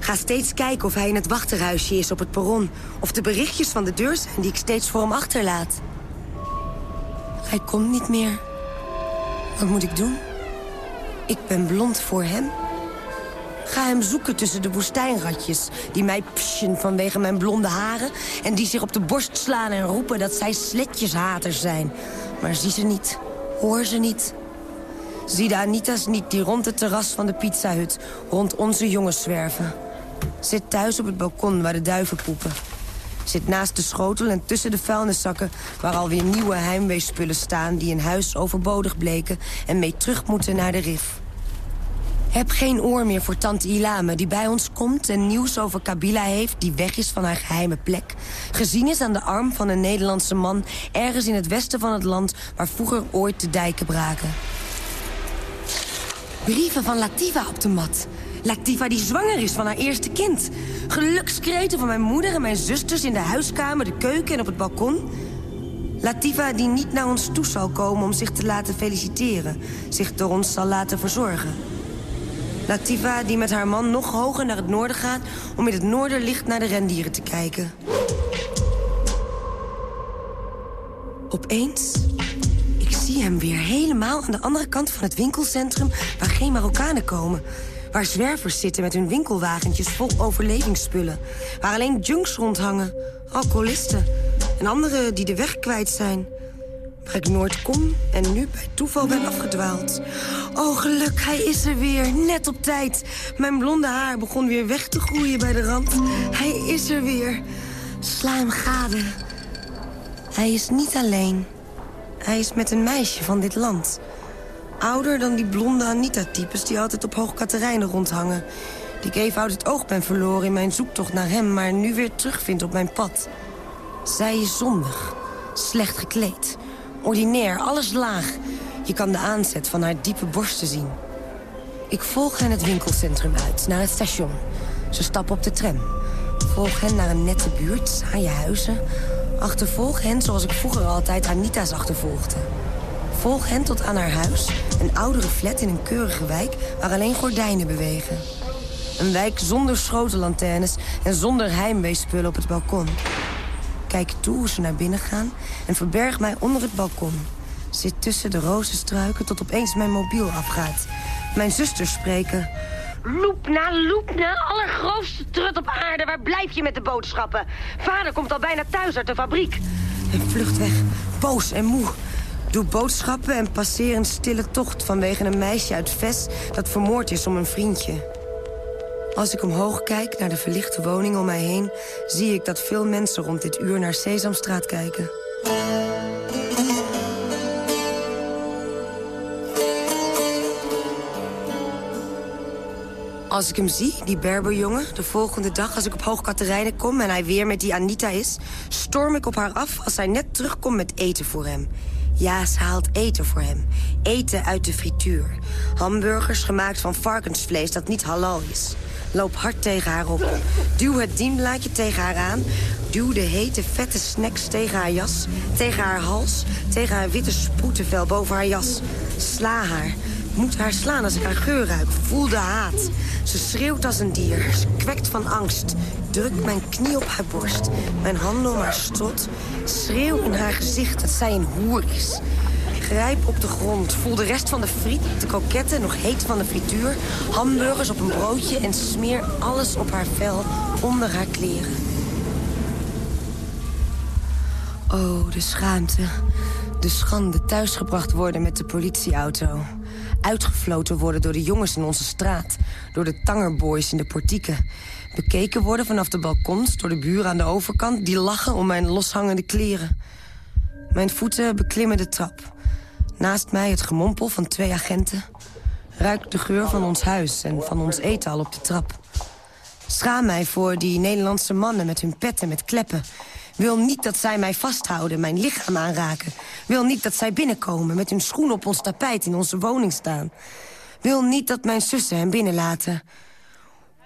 Ga steeds kijken of hij in het wachterhuisje is op het perron... of de berichtjes van de deur zijn die ik steeds voor hem achterlaat. Hij komt niet meer. Wat moet ik doen? Ik ben blond voor hem... Ga hem zoeken tussen de woestijnratjes... die mij psjen vanwege mijn blonde haren... en die zich op de borst slaan en roepen dat zij sletjeshaters zijn. Maar zie ze niet, hoor ze niet. Zie de Anita's niet die rond het terras van de pizzahut... rond onze jongens zwerven. Zit thuis op het balkon waar de duiven poepen. Zit naast de schotel en tussen de vuilniszakken... waar alweer nieuwe heimweespullen staan... die in huis overbodig bleken en mee terug moeten naar de rif. Heb geen oor meer voor tante Ilame die bij ons komt... en nieuws over Kabila heeft die weg is van haar geheime plek. Gezien is aan de arm van een Nederlandse man... ergens in het westen van het land waar vroeger ooit de dijken braken. Brieven van Latifa op de mat. Latifa die zwanger is van haar eerste kind. Gelukskreten van mijn moeder en mijn zusters in de huiskamer, de keuken en op het balkon. Latifa die niet naar ons toe zal komen om zich te laten feliciteren. Zich door ons zal laten verzorgen. Latifa die met haar man nog hoger naar het noorden gaat... om in het noorderlicht naar de rendieren te kijken. Opeens, ik zie hem weer helemaal aan de andere kant van het winkelcentrum... waar geen Marokkanen komen. Waar zwervers zitten met hun winkelwagentjes vol overlevingsspullen. Waar alleen junks rondhangen, alcoholisten... en anderen die de weg kwijt zijn waar ik nooit kom en nu bij toeval ben afgedwaald. Oh, geluk, hij is er weer, net op tijd. Mijn blonde haar begon weer weg te groeien bij de rand. Hij is er weer. Sla hem gade. Hij is niet alleen. Hij is met een meisje van dit land. Ouder dan die blonde Anita-types die altijd op Hoog Katerijnen rondhangen. Die ik even uit het oog ben verloren in mijn zoektocht naar hem... maar nu weer terugvind op mijn pad. Zij is zondig, slecht gekleed Ordinair, alles laag. Je kan de aanzet van haar diepe borsten zien. Ik volg hen het winkelcentrum uit, naar het station. Ze stappen op de tram. Volg hen naar een nette buurt, saaie huizen. Achtervolg hen zoals ik vroeger altijd Anita's achtervolgde. Volg hen tot aan haar huis, een oudere flat in een keurige wijk... waar alleen gordijnen bewegen. Een wijk zonder schotenlanternes en zonder heimweespullen op het balkon. Kijk toe hoe ze naar binnen gaan en verberg mij onder het balkon. Zit tussen de rozenstruiken tot opeens mijn mobiel afgaat. Mijn zusters spreken... Loepna, Loepna, allergrootste trut op aarde. Waar blijf je met de boodschappen? Vader komt al bijna thuis uit de fabriek. En vlucht weg, boos en moe. Doe boodschappen en passeer een stille tocht vanwege een meisje uit Ves... dat vermoord is om een vriendje. Als ik omhoog kijk naar de verlichte woning om mij heen... zie ik dat veel mensen rond dit uur naar Sesamstraat kijken. Als ik hem zie, die Berberjongen, de volgende dag als ik op Hoog Katerijnen kom... en hij weer met die Anita is, storm ik op haar af als hij net terugkomt met eten voor hem. Ja, ze haalt eten voor hem. Eten uit de frituur. Hamburgers gemaakt van varkensvlees dat niet halal is. Loop hard tegen haar op. Duw het dienblaadje tegen haar aan. Duw de hete, vette snacks tegen haar jas. Tegen haar hals. Tegen haar witte sproetenvel boven haar jas. Sla haar. Moet haar slaan als ik haar geur ruik. Voel de haat. Ze schreeuwt als een dier. Ze kwekt van angst. Druk mijn knie op haar borst. Mijn handen om haar strot. Schreeuw in haar gezicht dat zij een hoer is. Grijp op de grond. Voel de rest van de friet, de kroketten, nog heet van de frituur. Hamburgers op een broodje en smeer alles op haar vel onder haar kleren. Oh, de schaamte. De schande thuisgebracht worden met de politieauto. Uitgefloten worden door de jongens in onze straat. Door de tangerboys in de portieken. Bekeken worden vanaf de balkons door de buren aan de overkant... die lachen om mijn loshangende kleren. Mijn voeten beklimmen de trap. Naast mij het gemompel van twee agenten. Ruik de geur van ons huis en van ons eten al op de trap. Schaam mij voor die Nederlandse mannen met hun petten met kleppen. Wil niet dat zij mij vasthouden, mijn lichaam aanraken. Wil niet dat zij binnenkomen, met hun schoen op ons tapijt in onze woning staan. Wil niet dat mijn zussen hem binnenlaten.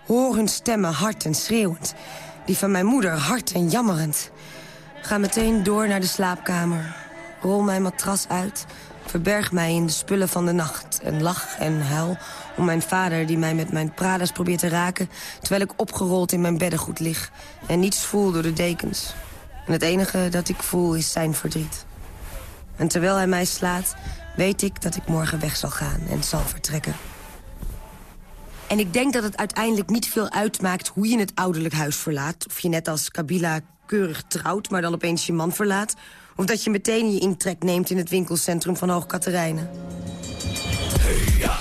Hoor hun stemmen hard en schreeuwend. Die van mijn moeder hard en jammerend. Ga meteen door naar de slaapkamer. Rol mijn matras uit Verberg mij in de spullen van de nacht en lach en huil om mijn vader die mij met mijn pradas probeert te raken... terwijl ik opgerold in mijn beddengoed lig en niets voel door de dekens. En het enige dat ik voel is zijn verdriet. En terwijl hij mij slaat, weet ik dat ik morgen weg zal gaan en zal vertrekken. En ik denk dat het uiteindelijk niet veel uitmaakt hoe je het ouderlijk huis verlaat. Of je net als Kabila keurig trouwt, maar dan opeens je man verlaat of dat je meteen je intrek neemt in het winkelcentrum van Hoog Katerijnen. Hey, ja.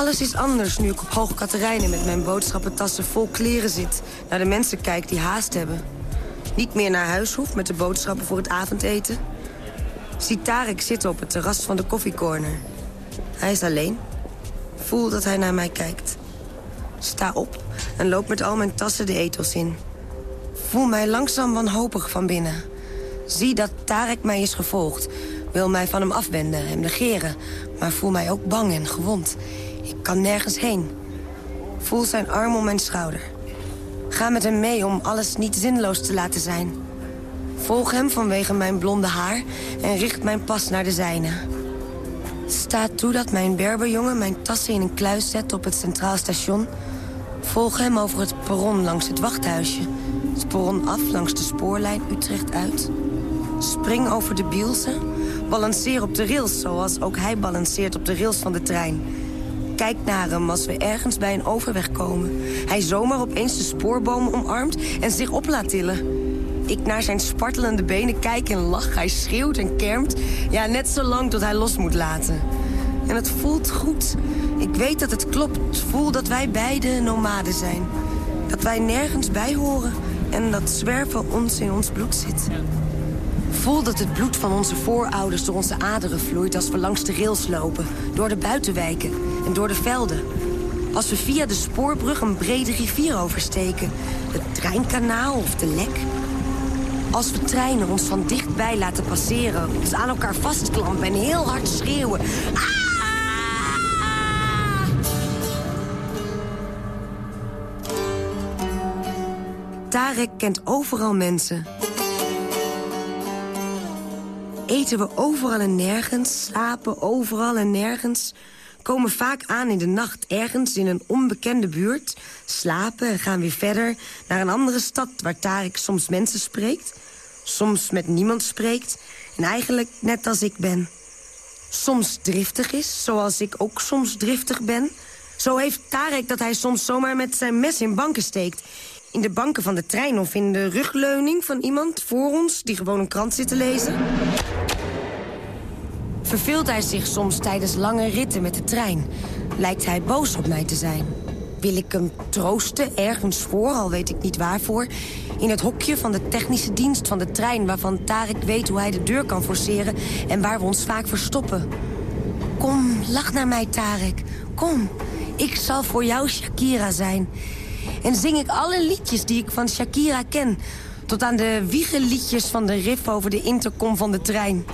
Alles is anders nu ik op Hoog Katerijnen met mijn boodschappentassen vol kleren zit. Naar de mensen kijk die haast hebben. niet meer naar huis hoef met de boodschappen voor het avondeten. Zie Tarek zitten op het terras van de koffiecorner. Hij is alleen. Voel dat hij naar mij kijkt. Sta op en loop met al mijn tassen de ethos in. Voel mij langzaam wanhopig van binnen. Zie dat Tarek mij is gevolgd. Wil mij van hem afwenden, hem negeren. Maar voel mij ook bang en gewond. Ik kan nergens heen. Voel zijn arm om mijn schouder. Ga met hem mee om alles niet zinloos te laten zijn. Volg hem vanwege mijn blonde haar en richt mijn pas naar de zijne. Sta toe dat mijn berberjongen mijn tassen in een kluis zet op het Centraal Station. Volg hem over het perron langs het wachthuisje. Het af langs de spoorlijn Utrecht uit. Spring over de Bielse. Balanceer op de rails zoals ook hij balanceert op de rails van de trein. Kijk naar hem als we ergens bij een overweg komen. Hij zomaar opeens de spoorbomen omarmt en zich op laat tillen. Ik naar zijn spartelende benen kijk en lach. Hij schreeuwt en kermt. Ja, net zo lang tot hij los moet laten. En het voelt goed. Ik weet dat het klopt. Voel dat wij beide nomaden zijn. Dat wij nergens bij horen. En dat zwerven ons in ons bloed zit. Voel dat het bloed van onze voorouders door onze aderen vloeit... als we langs de rails lopen, door de buitenwijken en door de velden. Als we via de spoorbrug een brede rivier oversteken. Het treinkanaal of de lek. Als we treinen ons van dichtbij laten passeren... ons aan elkaar vastklampen en heel hard schreeuwen. Ah! Tarek kent overal mensen. Eten we overal en nergens, slapen overal en nergens... komen vaak aan in de nacht ergens in een onbekende buurt... slapen en gaan weer verder naar een andere stad... waar Tarek soms mensen spreekt, soms met niemand spreekt... en eigenlijk net als ik ben. Soms driftig is, zoals ik ook soms driftig ben... Zo heeft Tarek dat hij soms zomaar met zijn mes in banken steekt in de banken van de trein of in de rugleuning van iemand voor ons... die gewoon een krant zit te lezen? Verveelt hij zich soms tijdens lange ritten met de trein? Lijkt hij boos op mij te zijn? Wil ik hem troosten, ergens voor, al weet ik niet waarvoor... in het hokje van de technische dienst van de trein... waarvan Tarek weet hoe hij de deur kan forceren... en waar we ons vaak verstoppen. Kom, lach naar mij, Tarek. Kom, ik zal voor jou Shakira zijn... En zing ik alle liedjes die ik van Shakira ken. Tot aan de wiegeliedjes van de riff over de intercom van de trein.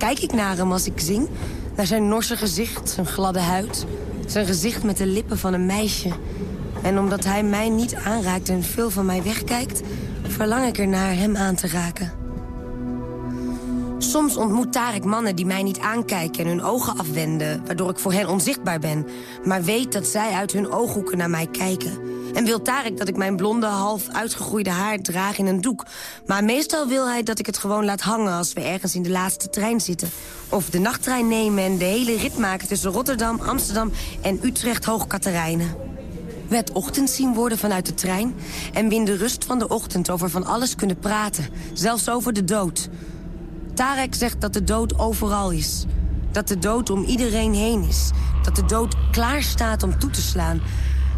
Kijk ik naar hem als ik zing. Naar zijn norse gezicht, zijn gladde huid. Zijn gezicht met de lippen van een meisje. En omdat hij mij niet aanraakt en veel van mij wegkijkt... verlang ik ernaar hem aan te raken. Soms ontmoet Tarek mannen die mij niet aankijken en hun ogen afwenden... waardoor ik voor hen onzichtbaar ben, maar weet dat zij uit hun ooghoeken naar mij kijken. En wil Tarek dat ik mijn blonde, half uitgegroeide haar draag in een doek. Maar meestal wil hij dat ik het gewoon laat hangen als we ergens in de laatste trein zitten. Of de nachttrein nemen en de hele rit maken tussen Rotterdam, Amsterdam en Utrecht Hoogkaterijnen. We het ochtend zien worden vanuit de trein... en we in de rust van de ochtend over van alles kunnen praten. Zelfs over de dood. Tarek zegt dat de dood overal is. Dat de dood om iedereen heen is. Dat de dood klaar staat om toe te slaan.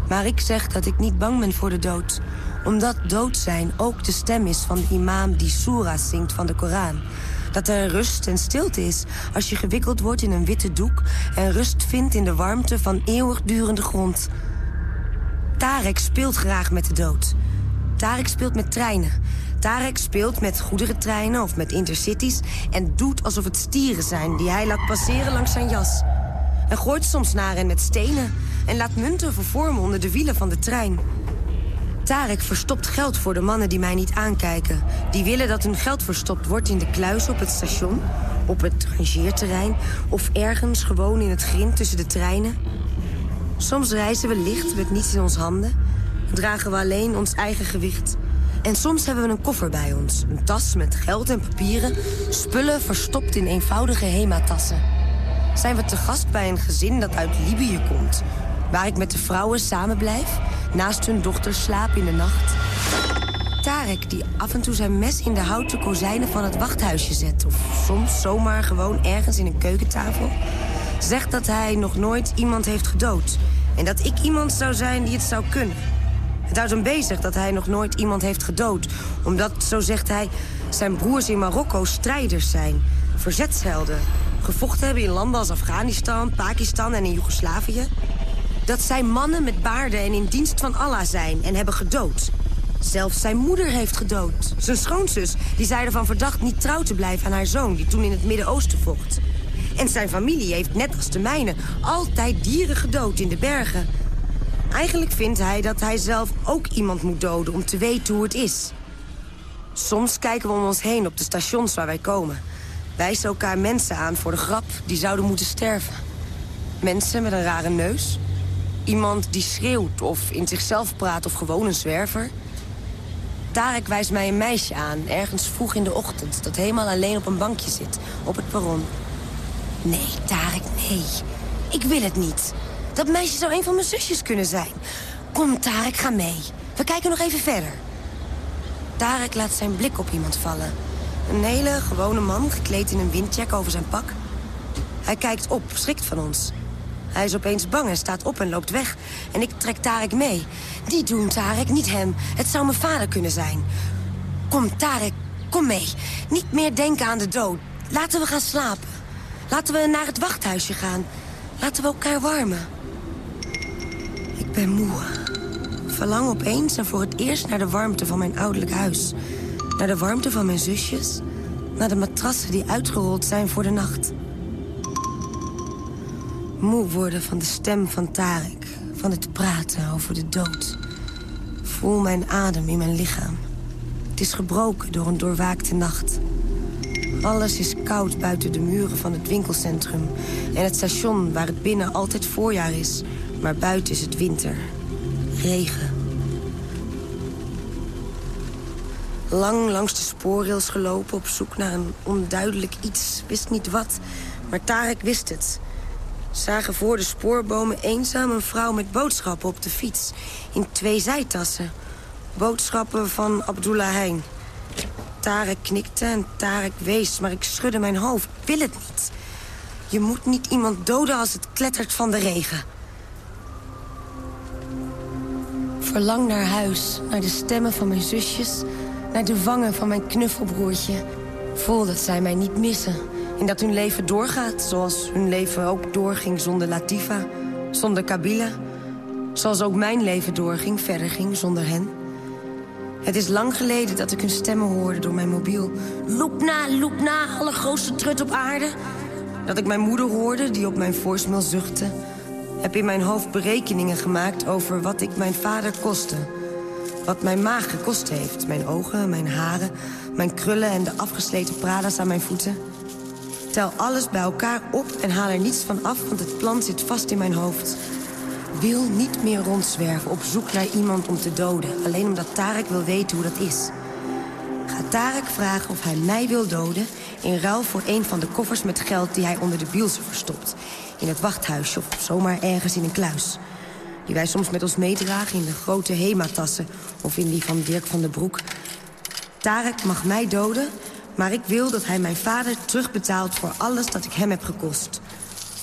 Maar ik zeg dat ik niet bang ben voor de dood. Omdat dood zijn ook de stem is van de imam die soera's zingt van de Koran. Dat er rust en stilte is als je gewikkeld wordt in een witte doek... en rust vindt in de warmte van eeuwigdurende grond. Tarek speelt graag met de dood. Tarek speelt met treinen. Tarek speelt met goederentreinen of met intercities... en doet alsof het stieren zijn die hij laat passeren langs zijn jas. En gooit soms naar hen met stenen... en laat munten vervormen onder de wielen van de trein. Tarek verstopt geld voor de mannen die mij niet aankijken. Die willen dat hun geld verstopt wordt in de kluis op het station... op het rangeerterrein of ergens gewoon in het grind tussen de treinen. Soms reizen we licht met niets in ons handen... dragen we alleen ons eigen gewicht... En soms hebben we een koffer bij ons. Een tas met geld en papieren. Spullen verstopt in eenvoudige hematassen. Zijn we te gast bij een gezin dat uit Libië komt. Waar ik met de vrouwen samen blijf. Naast hun dochters slaap in de nacht. Tarek die af en toe zijn mes in de houten kozijnen van het wachthuisje zet. Of soms zomaar gewoon ergens in een keukentafel. Zegt dat hij nog nooit iemand heeft gedood. En dat ik iemand zou zijn die het zou kunnen. Het houdt hem bezig dat hij nog nooit iemand heeft gedood. Omdat, zo zegt hij, zijn broers in Marokko strijders zijn. Verzetshelden. Gevochten hebben in landen als Afghanistan, Pakistan en in Joegoslavië. Dat zij mannen met baarden en in dienst van Allah zijn en hebben gedood. Zelfs zijn moeder heeft gedood. Zijn schoonzus, die zij ervan verdacht niet trouw te blijven aan haar zoon... die toen in het Midden-Oosten vocht. En zijn familie heeft, net als de mijne, altijd dieren gedood in de bergen. Eigenlijk vindt hij dat hij zelf ook iemand moet doden om te weten hoe het is. Soms kijken we om ons heen op de stations waar wij komen. Wijzen elkaar mensen aan voor de grap die zouden moeten sterven. Mensen met een rare neus. Iemand die schreeuwt of in zichzelf praat of gewoon een zwerver. Tarek wijst mij een meisje aan, ergens vroeg in de ochtend... dat helemaal alleen op een bankje zit, op het perron. Nee, Tarek, nee. Ik wil het niet. Dat meisje zou een van mijn zusjes kunnen zijn. Kom, Tarek, ga mee. We kijken nog even verder. Tarek laat zijn blik op iemand vallen. Een hele gewone man, gekleed in een windjack over zijn pak. Hij kijkt op, schrikt van ons. Hij is opeens bang en staat op en loopt weg. En ik trek Tarek mee. Niet doen, Tarek, niet hem. Het zou mijn vader kunnen zijn. Kom, Tarek, kom mee. Niet meer denken aan de dood. Laten we gaan slapen. Laten we naar het wachthuisje gaan. Laten we elkaar warmen. Ik ben moe. Verlang opeens en voor het eerst naar de warmte van mijn ouderlijk huis. Naar de warmte van mijn zusjes. Naar de matrassen die uitgerold zijn voor de nacht. Moe worden van de stem van Tarek. Van het praten over de dood. Voel mijn adem in mijn lichaam. Het is gebroken door een doorwaakte nacht. Alles is koud buiten de muren van het winkelcentrum. En het station waar het binnen altijd voorjaar is. Maar buiten is het winter. Regen. Lang langs de spoorrails gelopen op zoek naar een onduidelijk iets. Wist niet wat, maar Tarek wist het. Zagen voor de spoorbomen eenzaam een vrouw met boodschappen op de fiets. In twee zijtassen. Boodschappen van Abdullah Heijn. Tarek knikte en Tarek wees, maar ik schudde mijn hoofd. Wil het niet. Je moet niet iemand doden als het klettert van de regen. Verlang naar huis, naar de stemmen van mijn zusjes... naar de wangen van mijn knuffelbroertje. Voel dat zij mij niet missen. En dat hun leven doorgaat zoals hun leven ook doorging zonder Latifa. Zonder Kabila. Zoals ook mijn leven doorging, verder ging zonder hen. Het is lang geleden dat ik hun stemmen hoorde door mijn mobiel. Loepna, Loepna, allergrootste trut op aarde. Dat ik mijn moeder hoorde die op mijn voicemail zuchtte. Heb in mijn hoofd berekeningen gemaakt over wat ik mijn vader kostte. Wat mijn maag gekost heeft. Mijn ogen, mijn haren, mijn krullen en de afgesleten pradas aan mijn voeten. Tel alles bij elkaar op en haal er niets van af, want het plan zit vast in mijn hoofd. Wil niet meer rondzwerven op zoek naar iemand om te doden. Alleen omdat Tarek wil weten hoe dat is. Ga Tarek vragen of hij mij wil doden... in ruil voor een van de koffers met geld die hij onder de bielse verstopt. In het wachthuisje of zomaar ergens in een kluis. Die wij soms met ons meedragen in de grote Hema-tassen... of in die van Dirk van der Broek. Tarek mag mij doden, maar ik wil dat hij mijn vader terugbetaalt... voor alles dat ik hem heb gekost.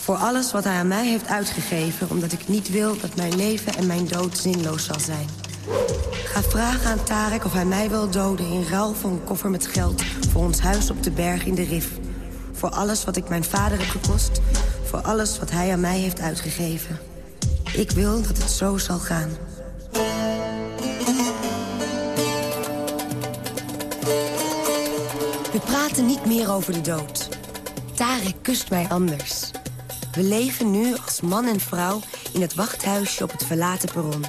Voor alles wat hij aan mij heeft uitgegeven... omdat ik niet wil dat mijn leven en mijn dood zinloos zal zijn. Ga vragen aan Tarek of hij mij wil doden... in ruil voor een koffer met geld voor ons huis op de berg in de Rif. Voor alles wat ik mijn vader heb gekost. Voor alles wat hij aan mij heeft uitgegeven. Ik wil dat het zo zal gaan. We praten niet meer over de dood. Tarek kust mij anders. We leven nu als man en vrouw in het wachthuisje op het verlaten perron.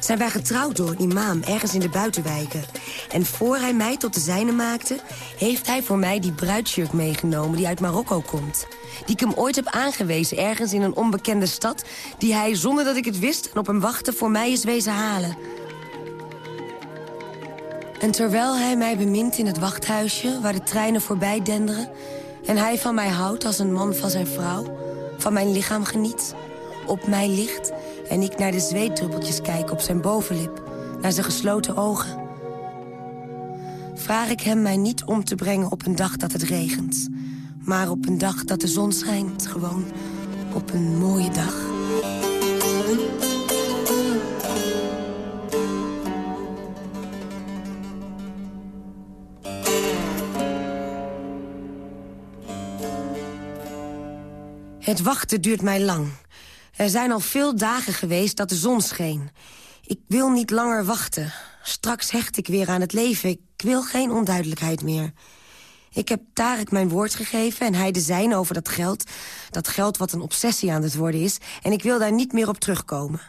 Zijn wij getrouwd door een imam ergens in de buitenwijken. En voor hij mij tot de zijne maakte... heeft hij voor mij die bruidsjurk meegenomen die uit Marokko komt. Die ik hem ooit heb aangewezen ergens in een onbekende stad... die hij, zonder dat ik het wist en op hem wachtte, voor mij is wezen halen. En terwijl hij mij bemint in het wachthuisje... waar de treinen voorbij denderen... en hij van mij houdt als een man van zijn vrouw... van mijn lichaam geniet, op mij ligt... en ik naar de zweetdruppeltjes kijk op zijn bovenlip... naar zijn gesloten ogen... vraag ik hem mij niet om te brengen op een dag dat het regent... Maar op een dag dat de zon schijnt, gewoon op een mooie dag. Het wachten duurt mij lang. Er zijn al veel dagen geweest dat de zon scheen. Ik wil niet langer wachten. Straks hecht ik weer aan het leven. Ik wil geen onduidelijkheid meer. Ik heb Tarek mijn woord gegeven en hij de zijne over dat geld. Dat geld wat een obsessie aan het worden is. En ik wil daar niet meer op terugkomen.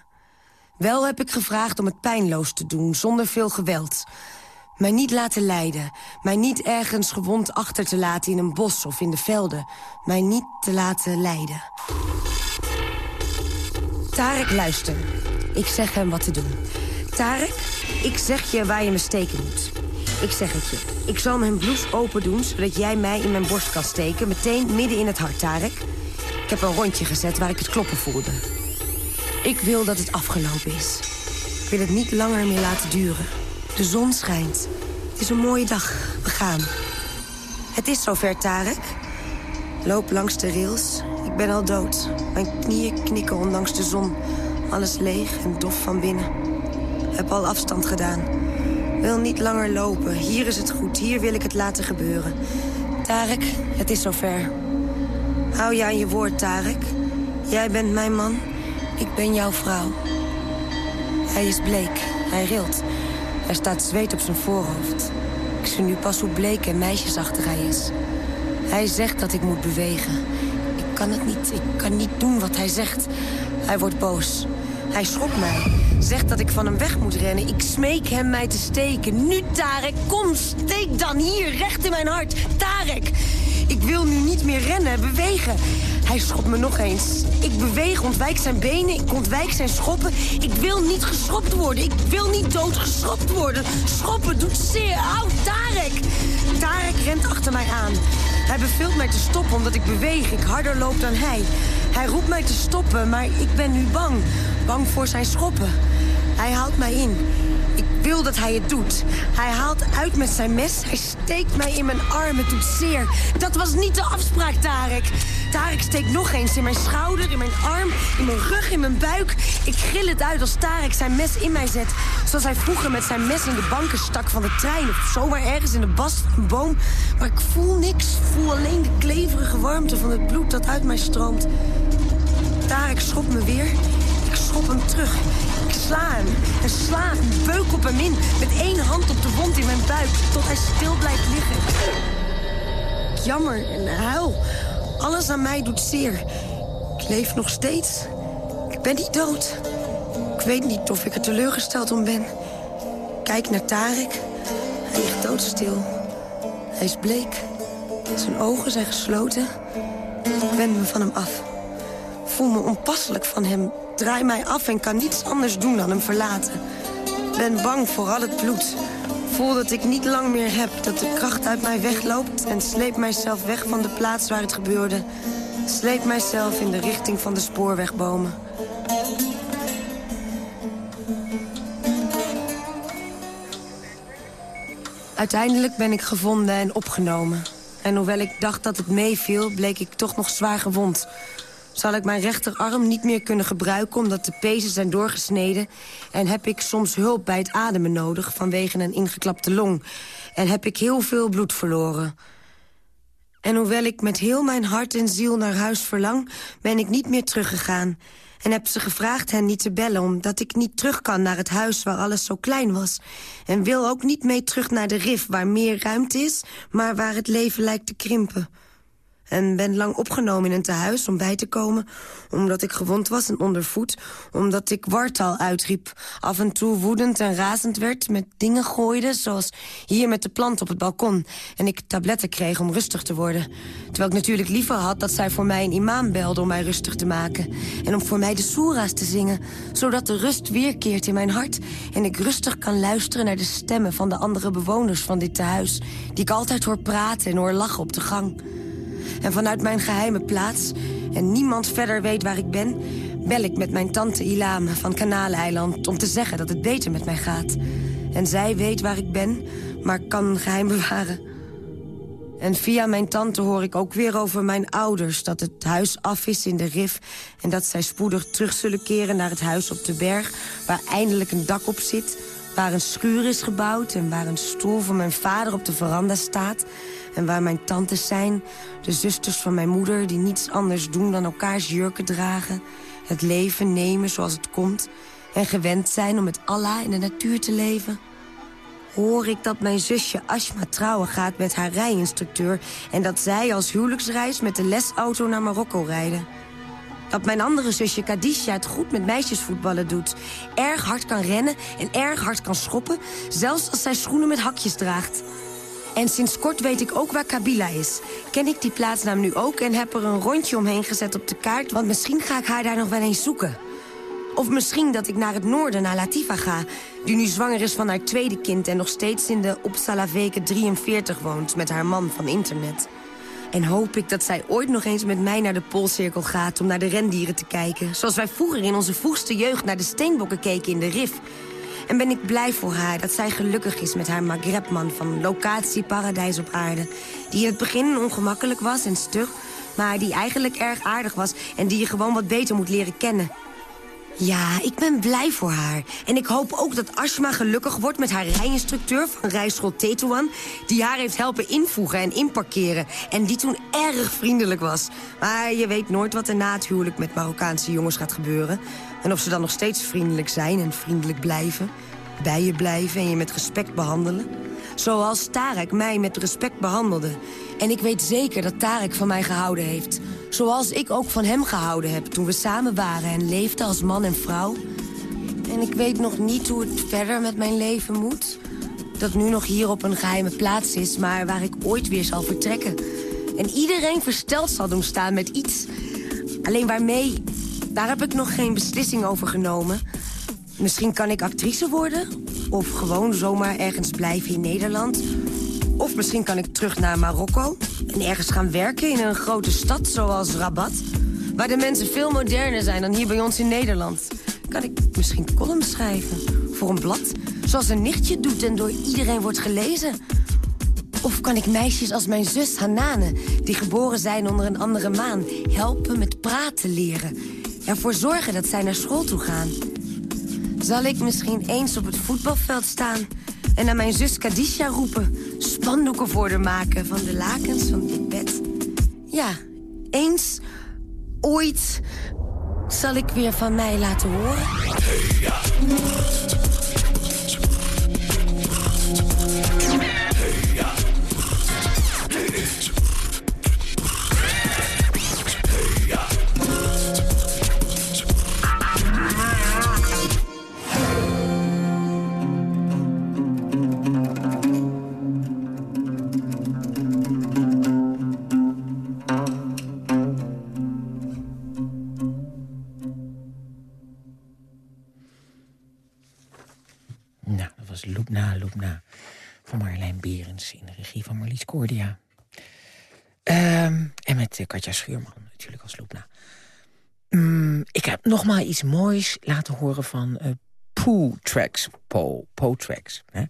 Wel heb ik gevraagd om het pijnloos te doen, zonder veel geweld. Mij niet laten lijden. Mij niet ergens gewond achter te laten in een bos of in de velden. Mij niet te laten lijden. Tarek, luister. Ik zeg hem wat te doen. Tarek, ik zeg je waar je me steken moet. Ik zeg het je. Ik zal mijn blouse open doen, zodat jij mij in mijn borst kan steken. Meteen midden in het hart, Tarek. Ik heb een rondje gezet waar ik het kloppen voelde. Ik wil dat het afgelopen is. Ik wil het niet langer meer laten duren. De zon schijnt. Het is een mooie dag. We gaan. Het is zover, Tarek. Loop langs de rails. Ik ben al dood. Mijn knieën knikken ondanks de zon. Alles leeg en dof van binnen. Heb al afstand gedaan. Wil niet langer lopen. Hier is het goed. Hier wil ik het laten gebeuren. Tarek, het is zover. Hou je aan je woord, Tarek. Jij bent mijn man. Ik ben jouw vrouw. Hij is bleek. Hij rilt. Er staat zweet op zijn voorhoofd. Ik zie nu pas hoe bleek en meisjesachtig hij is. Hij zegt dat ik moet bewegen. Ik kan het niet. Ik kan niet doen wat hij zegt. Hij wordt boos. Hij schokt mij. Zegt dat ik van hem weg moet rennen. Ik smeek hem mij te steken. Nu, Tarek, kom, steek dan hier, recht in mijn hart. Tarek, ik wil nu niet meer rennen, bewegen. Hij schopt me nog eens. Ik beweeg, ontwijk zijn benen, ik ontwijk zijn schoppen. Ik wil niet geschopt worden, ik wil niet doodgeschopt worden. Schoppen doet zeer. Au, Tarek! Tarek rent achter mij aan. Hij beveelt mij te stoppen omdat ik beweeg, ik harder loop dan hij. Hij roept mij te stoppen, maar ik ben nu bang. Bang voor zijn schoppen. Hij haalt mij in. Ik wil dat hij het doet. Hij haalt uit met zijn mes. Hij steekt mij in mijn arm. Het doet zeer. Dat was niet de afspraak, Tarek. Tarek steekt nog eens in mijn schouder, in mijn arm, in mijn rug, in mijn buik. Ik gril het uit als Tarek zijn mes in mij zet. Zoals hij vroeger met zijn mes in de banken stak van de trein... of zomaar ergens in de bast van een boom. Maar ik voel niks. voel alleen de kleverige warmte van het bloed dat uit mij stroomt. Tarek schopt me weer. Schop hem terug. Ik sla hem en sla een beuk op hem in. Met één hand op de wond in mijn buik. Tot hij stil blijft liggen. Jammer en huil. Alles aan mij doet zeer. Ik leef nog steeds. Ik ben niet dood. Ik weet niet of ik er teleurgesteld om ben. Kijk naar Tarek. Hij ligt doodstil. Hij is bleek. Zijn ogen zijn gesloten. Ik wend me van hem af. Voel me onpasselijk van hem. Draai mij af en kan niets anders doen dan hem verlaten. Ben bang voor al het bloed. Voel dat ik niet lang meer heb, dat de kracht uit mij wegloopt... en sleep mijzelf weg van de plaats waar het gebeurde. Sleep mijzelf in de richting van de spoorwegbomen. Uiteindelijk ben ik gevonden en opgenomen. En hoewel ik dacht dat het meeviel, bleek ik toch nog zwaar gewond. Zal ik mijn rechterarm niet meer kunnen gebruiken omdat de pezen zijn doorgesneden... en heb ik soms hulp bij het ademen nodig vanwege een ingeklapte long... en heb ik heel veel bloed verloren. En hoewel ik met heel mijn hart en ziel naar huis verlang... ben ik niet meer teruggegaan en heb ze gevraagd hen niet te bellen... omdat ik niet terug kan naar het huis waar alles zo klein was. En wil ook niet mee terug naar de rif waar meer ruimte is... maar waar het leven lijkt te krimpen en ben lang opgenomen in een tehuis om bij te komen... omdat ik gewond was en ondervoed, omdat ik wartaal uitriep... af en toe woedend en razend werd, met dingen gooide... zoals hier met de plant op het balkon... en ik tabletten kreeg om rustig te worden. Terwijl ik natuurlijk liever had dat zij voor mij een imam belde... om mij rustig te maken en om voor mij de soera's te zingen... zodat de rust weerkeert in mijn hart... en ik rustig kan luisteren naar de stemmen van de andere bewoners van dit tehuis... die ik altijd hoor praten en hoor lachen op de gang... En vanuit mijn geheime plaats, en niemand verder weet waar ik ben... bel ik met mijn tante Ilame van Kanaleiland om te zeggen dat het beter met mij gaat. En zij weet waar ik ben, maar kan een geheim bewaren. En via mijn tante hoor ik ook weer over mijn ouders... dat het huis af is in de rif... en dat zij spoedig terug zullen keren naar het huis op de berg... waar eindelijk een dak op zit Waar een schuur is gebouwd en waar een stoel van mijn vader op de veranda staat... en waar mijn tantes zijn, de zusters van mijn moeder... die niets anders doen dan elkaars jurken dragen... het leven nemen zoals het komt... en gewend zijn om met Allah in de natuur te leven... hoor ik dat mijn zusje Ashma trouwen gaat met haar rijinstructeur... en dat zij als huwelijksreis met de lesauto naar Marokko rijden... Dat mijn andere zusje Kadisha het goed met meisjesvoetballen doet. Erg hard kan rennen en erg hard kan schoppen. Zelfs als zij schoenen met hakjes draagt. En sinds kort weet ik ook waar Kabila is. Ken ik die plaatsnaam nu ook en heb er een rondje omheen gezet op de kaart... want misschien ga ik haar daar nog wel eens zoeken. Of misschien dat ik naar het noorden, naar Latifa ga... die nu zwanger is van haar tweede kind... en nog steeds in de Opsalaveke 43 woont met haar man van internet. En hoop ik dat zij ooit nog eens met mij naar de Poolcirkel gaat... om naar de rendieren te kijken. Zoals wij vroeger in onze vroegste jeugd naar de steenbokken keken in de Rif. En ben ik blij voor haar dat zij gelukkig is met haar Maghreb-man... van locatie Paradijs op aarde. Die in het begin ongemakkelijk was en stug... maar die eigenlijk erg aardig was... en die je gewoon wat beter moet leren kennen. Ja, ik ben blij voor haar. En ik hoop ook dat Ashma gelukkig wordt met haar rijinstructeur van rijschool Tetuan... die haar heeft helpen invoegen en inparkeren. En die toen erg vriendelijk was. Maar je weet nooit wat er na het huwelijk met Marokkaanse jongens gaat gebeuren. En of ze dan nog steeds vriendelijk zijn en vriendelijk blijven. Bij je blijven en je met respect behandelen. Zoals Tarek mij met respect behandelde. En ik weet zeker dat Tarek van mij gehouden heeft... Zoals ik ook van hem gehouden heb toen we samen waren en leefden als man en vrouw. En ik weet nog niet hoe het verder met mijn leven moet. Dat nu nog hier op een geheime plaats is, maar waar ik ooit weer zal vertrekken. En iedereen versteld zal doen staan met iets. Alleen waarmee, daar heb ik nog geen beslissing over genomen. Misschien kan ik actrice worden. Of gewoon zomaar ergens blijven in Nederland. Of misschien kan ik terug naar Marokko en ergens gaan werken in een grote stad zoals Rabat. Waar de mensen veel moderner zijn dan hier bij ons in Nederland. Kan ik misschien columns schrijven voor een blad, zoals een nichtje doet en door iedereen wordt gelezen. Of kan ik meisjes als mijn zus Hanane, die geboren zijn onder een andere maan... helpen met praten leren. Ervoor zorgen dat zij naar school toe gaan. Zal ik misschien eens op het voetbalveld staan en naar mijn zus Kadisha roepen. Spandoeken voor haar maken van de lakens van dit bed. Ja, eens, ooit, zal ik weer van mij laten horen. Hey, ja. Cordia. Ehm, en met uh, Katja Schuurman natuurlijk als Loepna. Mm, ik heb nog maar iets moois laten horen van uh, Pooh Tracks. Po, Tracks. Hè?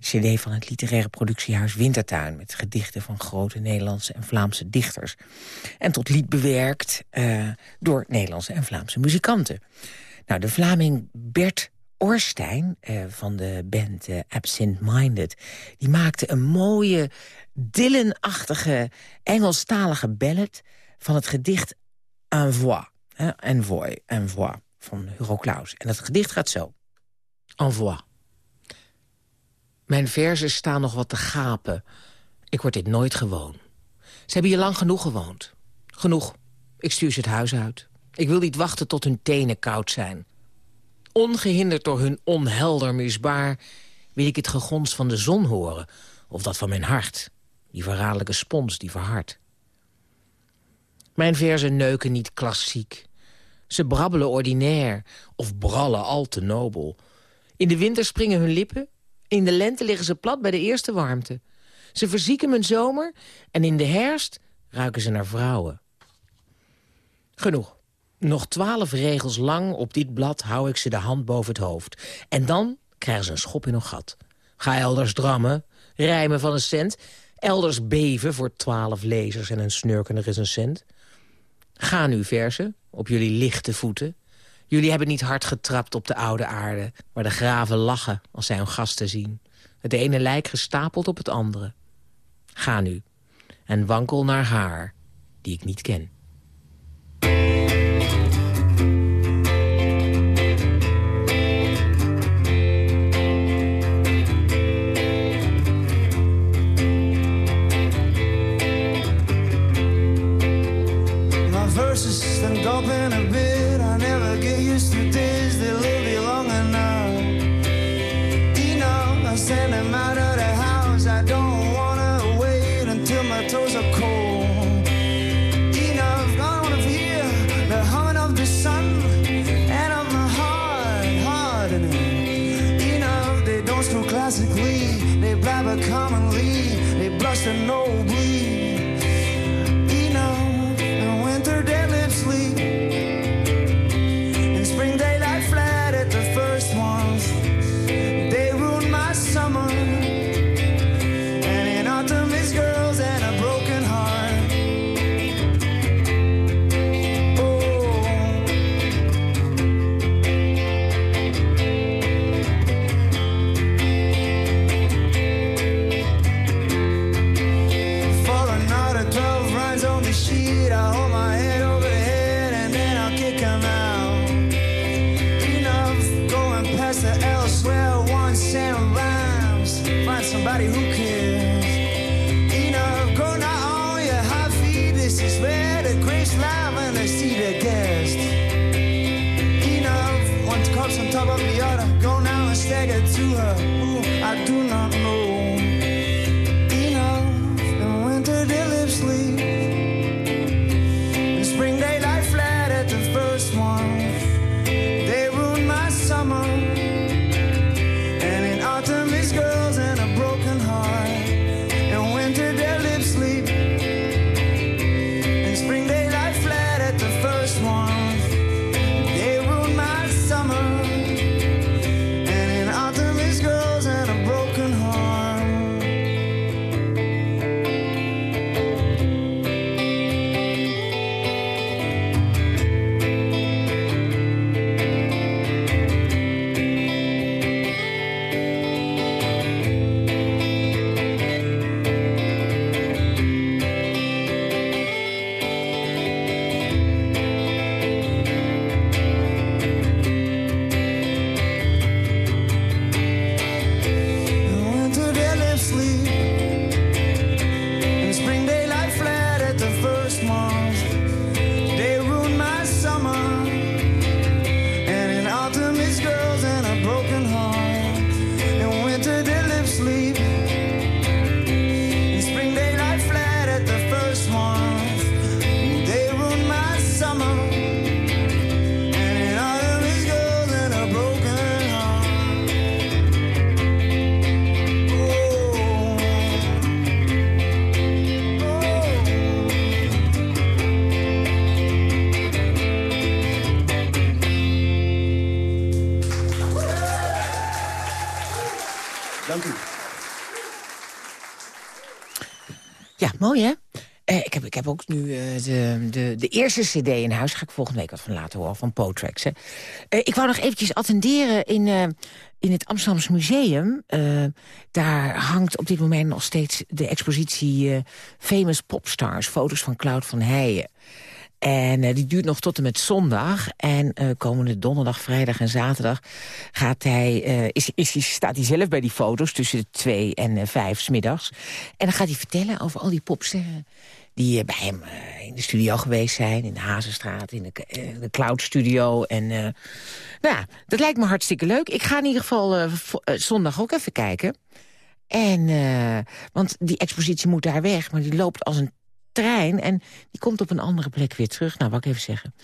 De cd van het literaire productiehuis Wintertuin... met gedichten van grote Nederlandse en Vlaamse dichters. En tot lied bewerkt uh, door Nederlandse en Vlaamse muzikanten. Nou, de Vlaming Bert Orstein uh, van de band uh, Absent Minded... die maakte een mooie Dylan-achtige Engelstalige ballad van het gedicht Envoi. Envoy, Envoi van Hugo Claus. En dat gedicht gaat zo. Envoi. Mijn verzen staan nog wat te gapen. Ik word dit nooit gewoon. Ze hebben hier lang genoeg gewoond. Genoeg. Ik stuur ze het huis uit. Ik wil niet wachten tot hun tenen koud zijn. Ongehinderd door hun onhelder misbaar... wil ik het gegons van de zon horen, of dat van mijn hart. Die verraderlijke spons die verhardt. Mijn verzen neuken niet klassiek. Ze brabbelen ordinair of brallen al te nobel. In de winter springen hun lippen. In de lente liggen ze plat bij de eerste warmte. Ze verzieken mijn zomer en in de herfst ruiken ze naar vrouwen. Genoeg. Nog twaalf regels lang op dit blad hou ik ze de hand boven het hoofd. En dan krijgen ze een schop in hun gat. Ga elders drammen, rijmen van een cent... Elders beven voor twaalf lezers en een snurkende recensent. Ga nu versen, op jullie lichte voeten. Jullie hebben niet hard getrapt op de oude aarde... waar de graven lachen als zij hun gasten zien. Het ene lijk gestapeld op het andere. Ga nu en wankel naar haar, die ik niet ken. top of the order. Go now and stagger to her. Ooh, I do not Mooi, hè? Uh, ik, heb, ik heb ook nu uh, de, de, de eerste cd in huis. Ga ik volgende week wat van laten horen, van Potrax. Hè. Uh, ik wou nog eventjes attenderen in, in het Amsterdamse Museum. daar hangt op dit moment nog steeds de expositie Famous Popstars. Foto's van Cloud van Heijen. En uh, die duurt nog tot en met zondag. En uh, komende donderdag, vrijdag en zaterdag gaat hij, uh, is, is, staat hij zelf bij die foto's tussen de twee en vijf smiddags. En dan gaat hij vertellen over al die popsterren die bij hem in de studio geweest zijn. In de Hazenstraat, in de, de Cloud Studio. En nou ja, dat lijkt me hartstikke leuk. Ik ga in ieder geval zondag ook even kijken. En, want die expositie moet daar weg, maar die loopt als een trein. En die komt op een andere plek weer terug. Nou, wat ik even zeggen.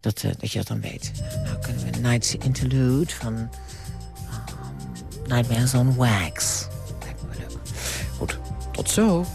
Dat, uh, dat je dat dan weet. Nou kunnen we Night's Interlude van um, Nightmares on Wax. Lijkt me wel leuk. Goed, tot zo.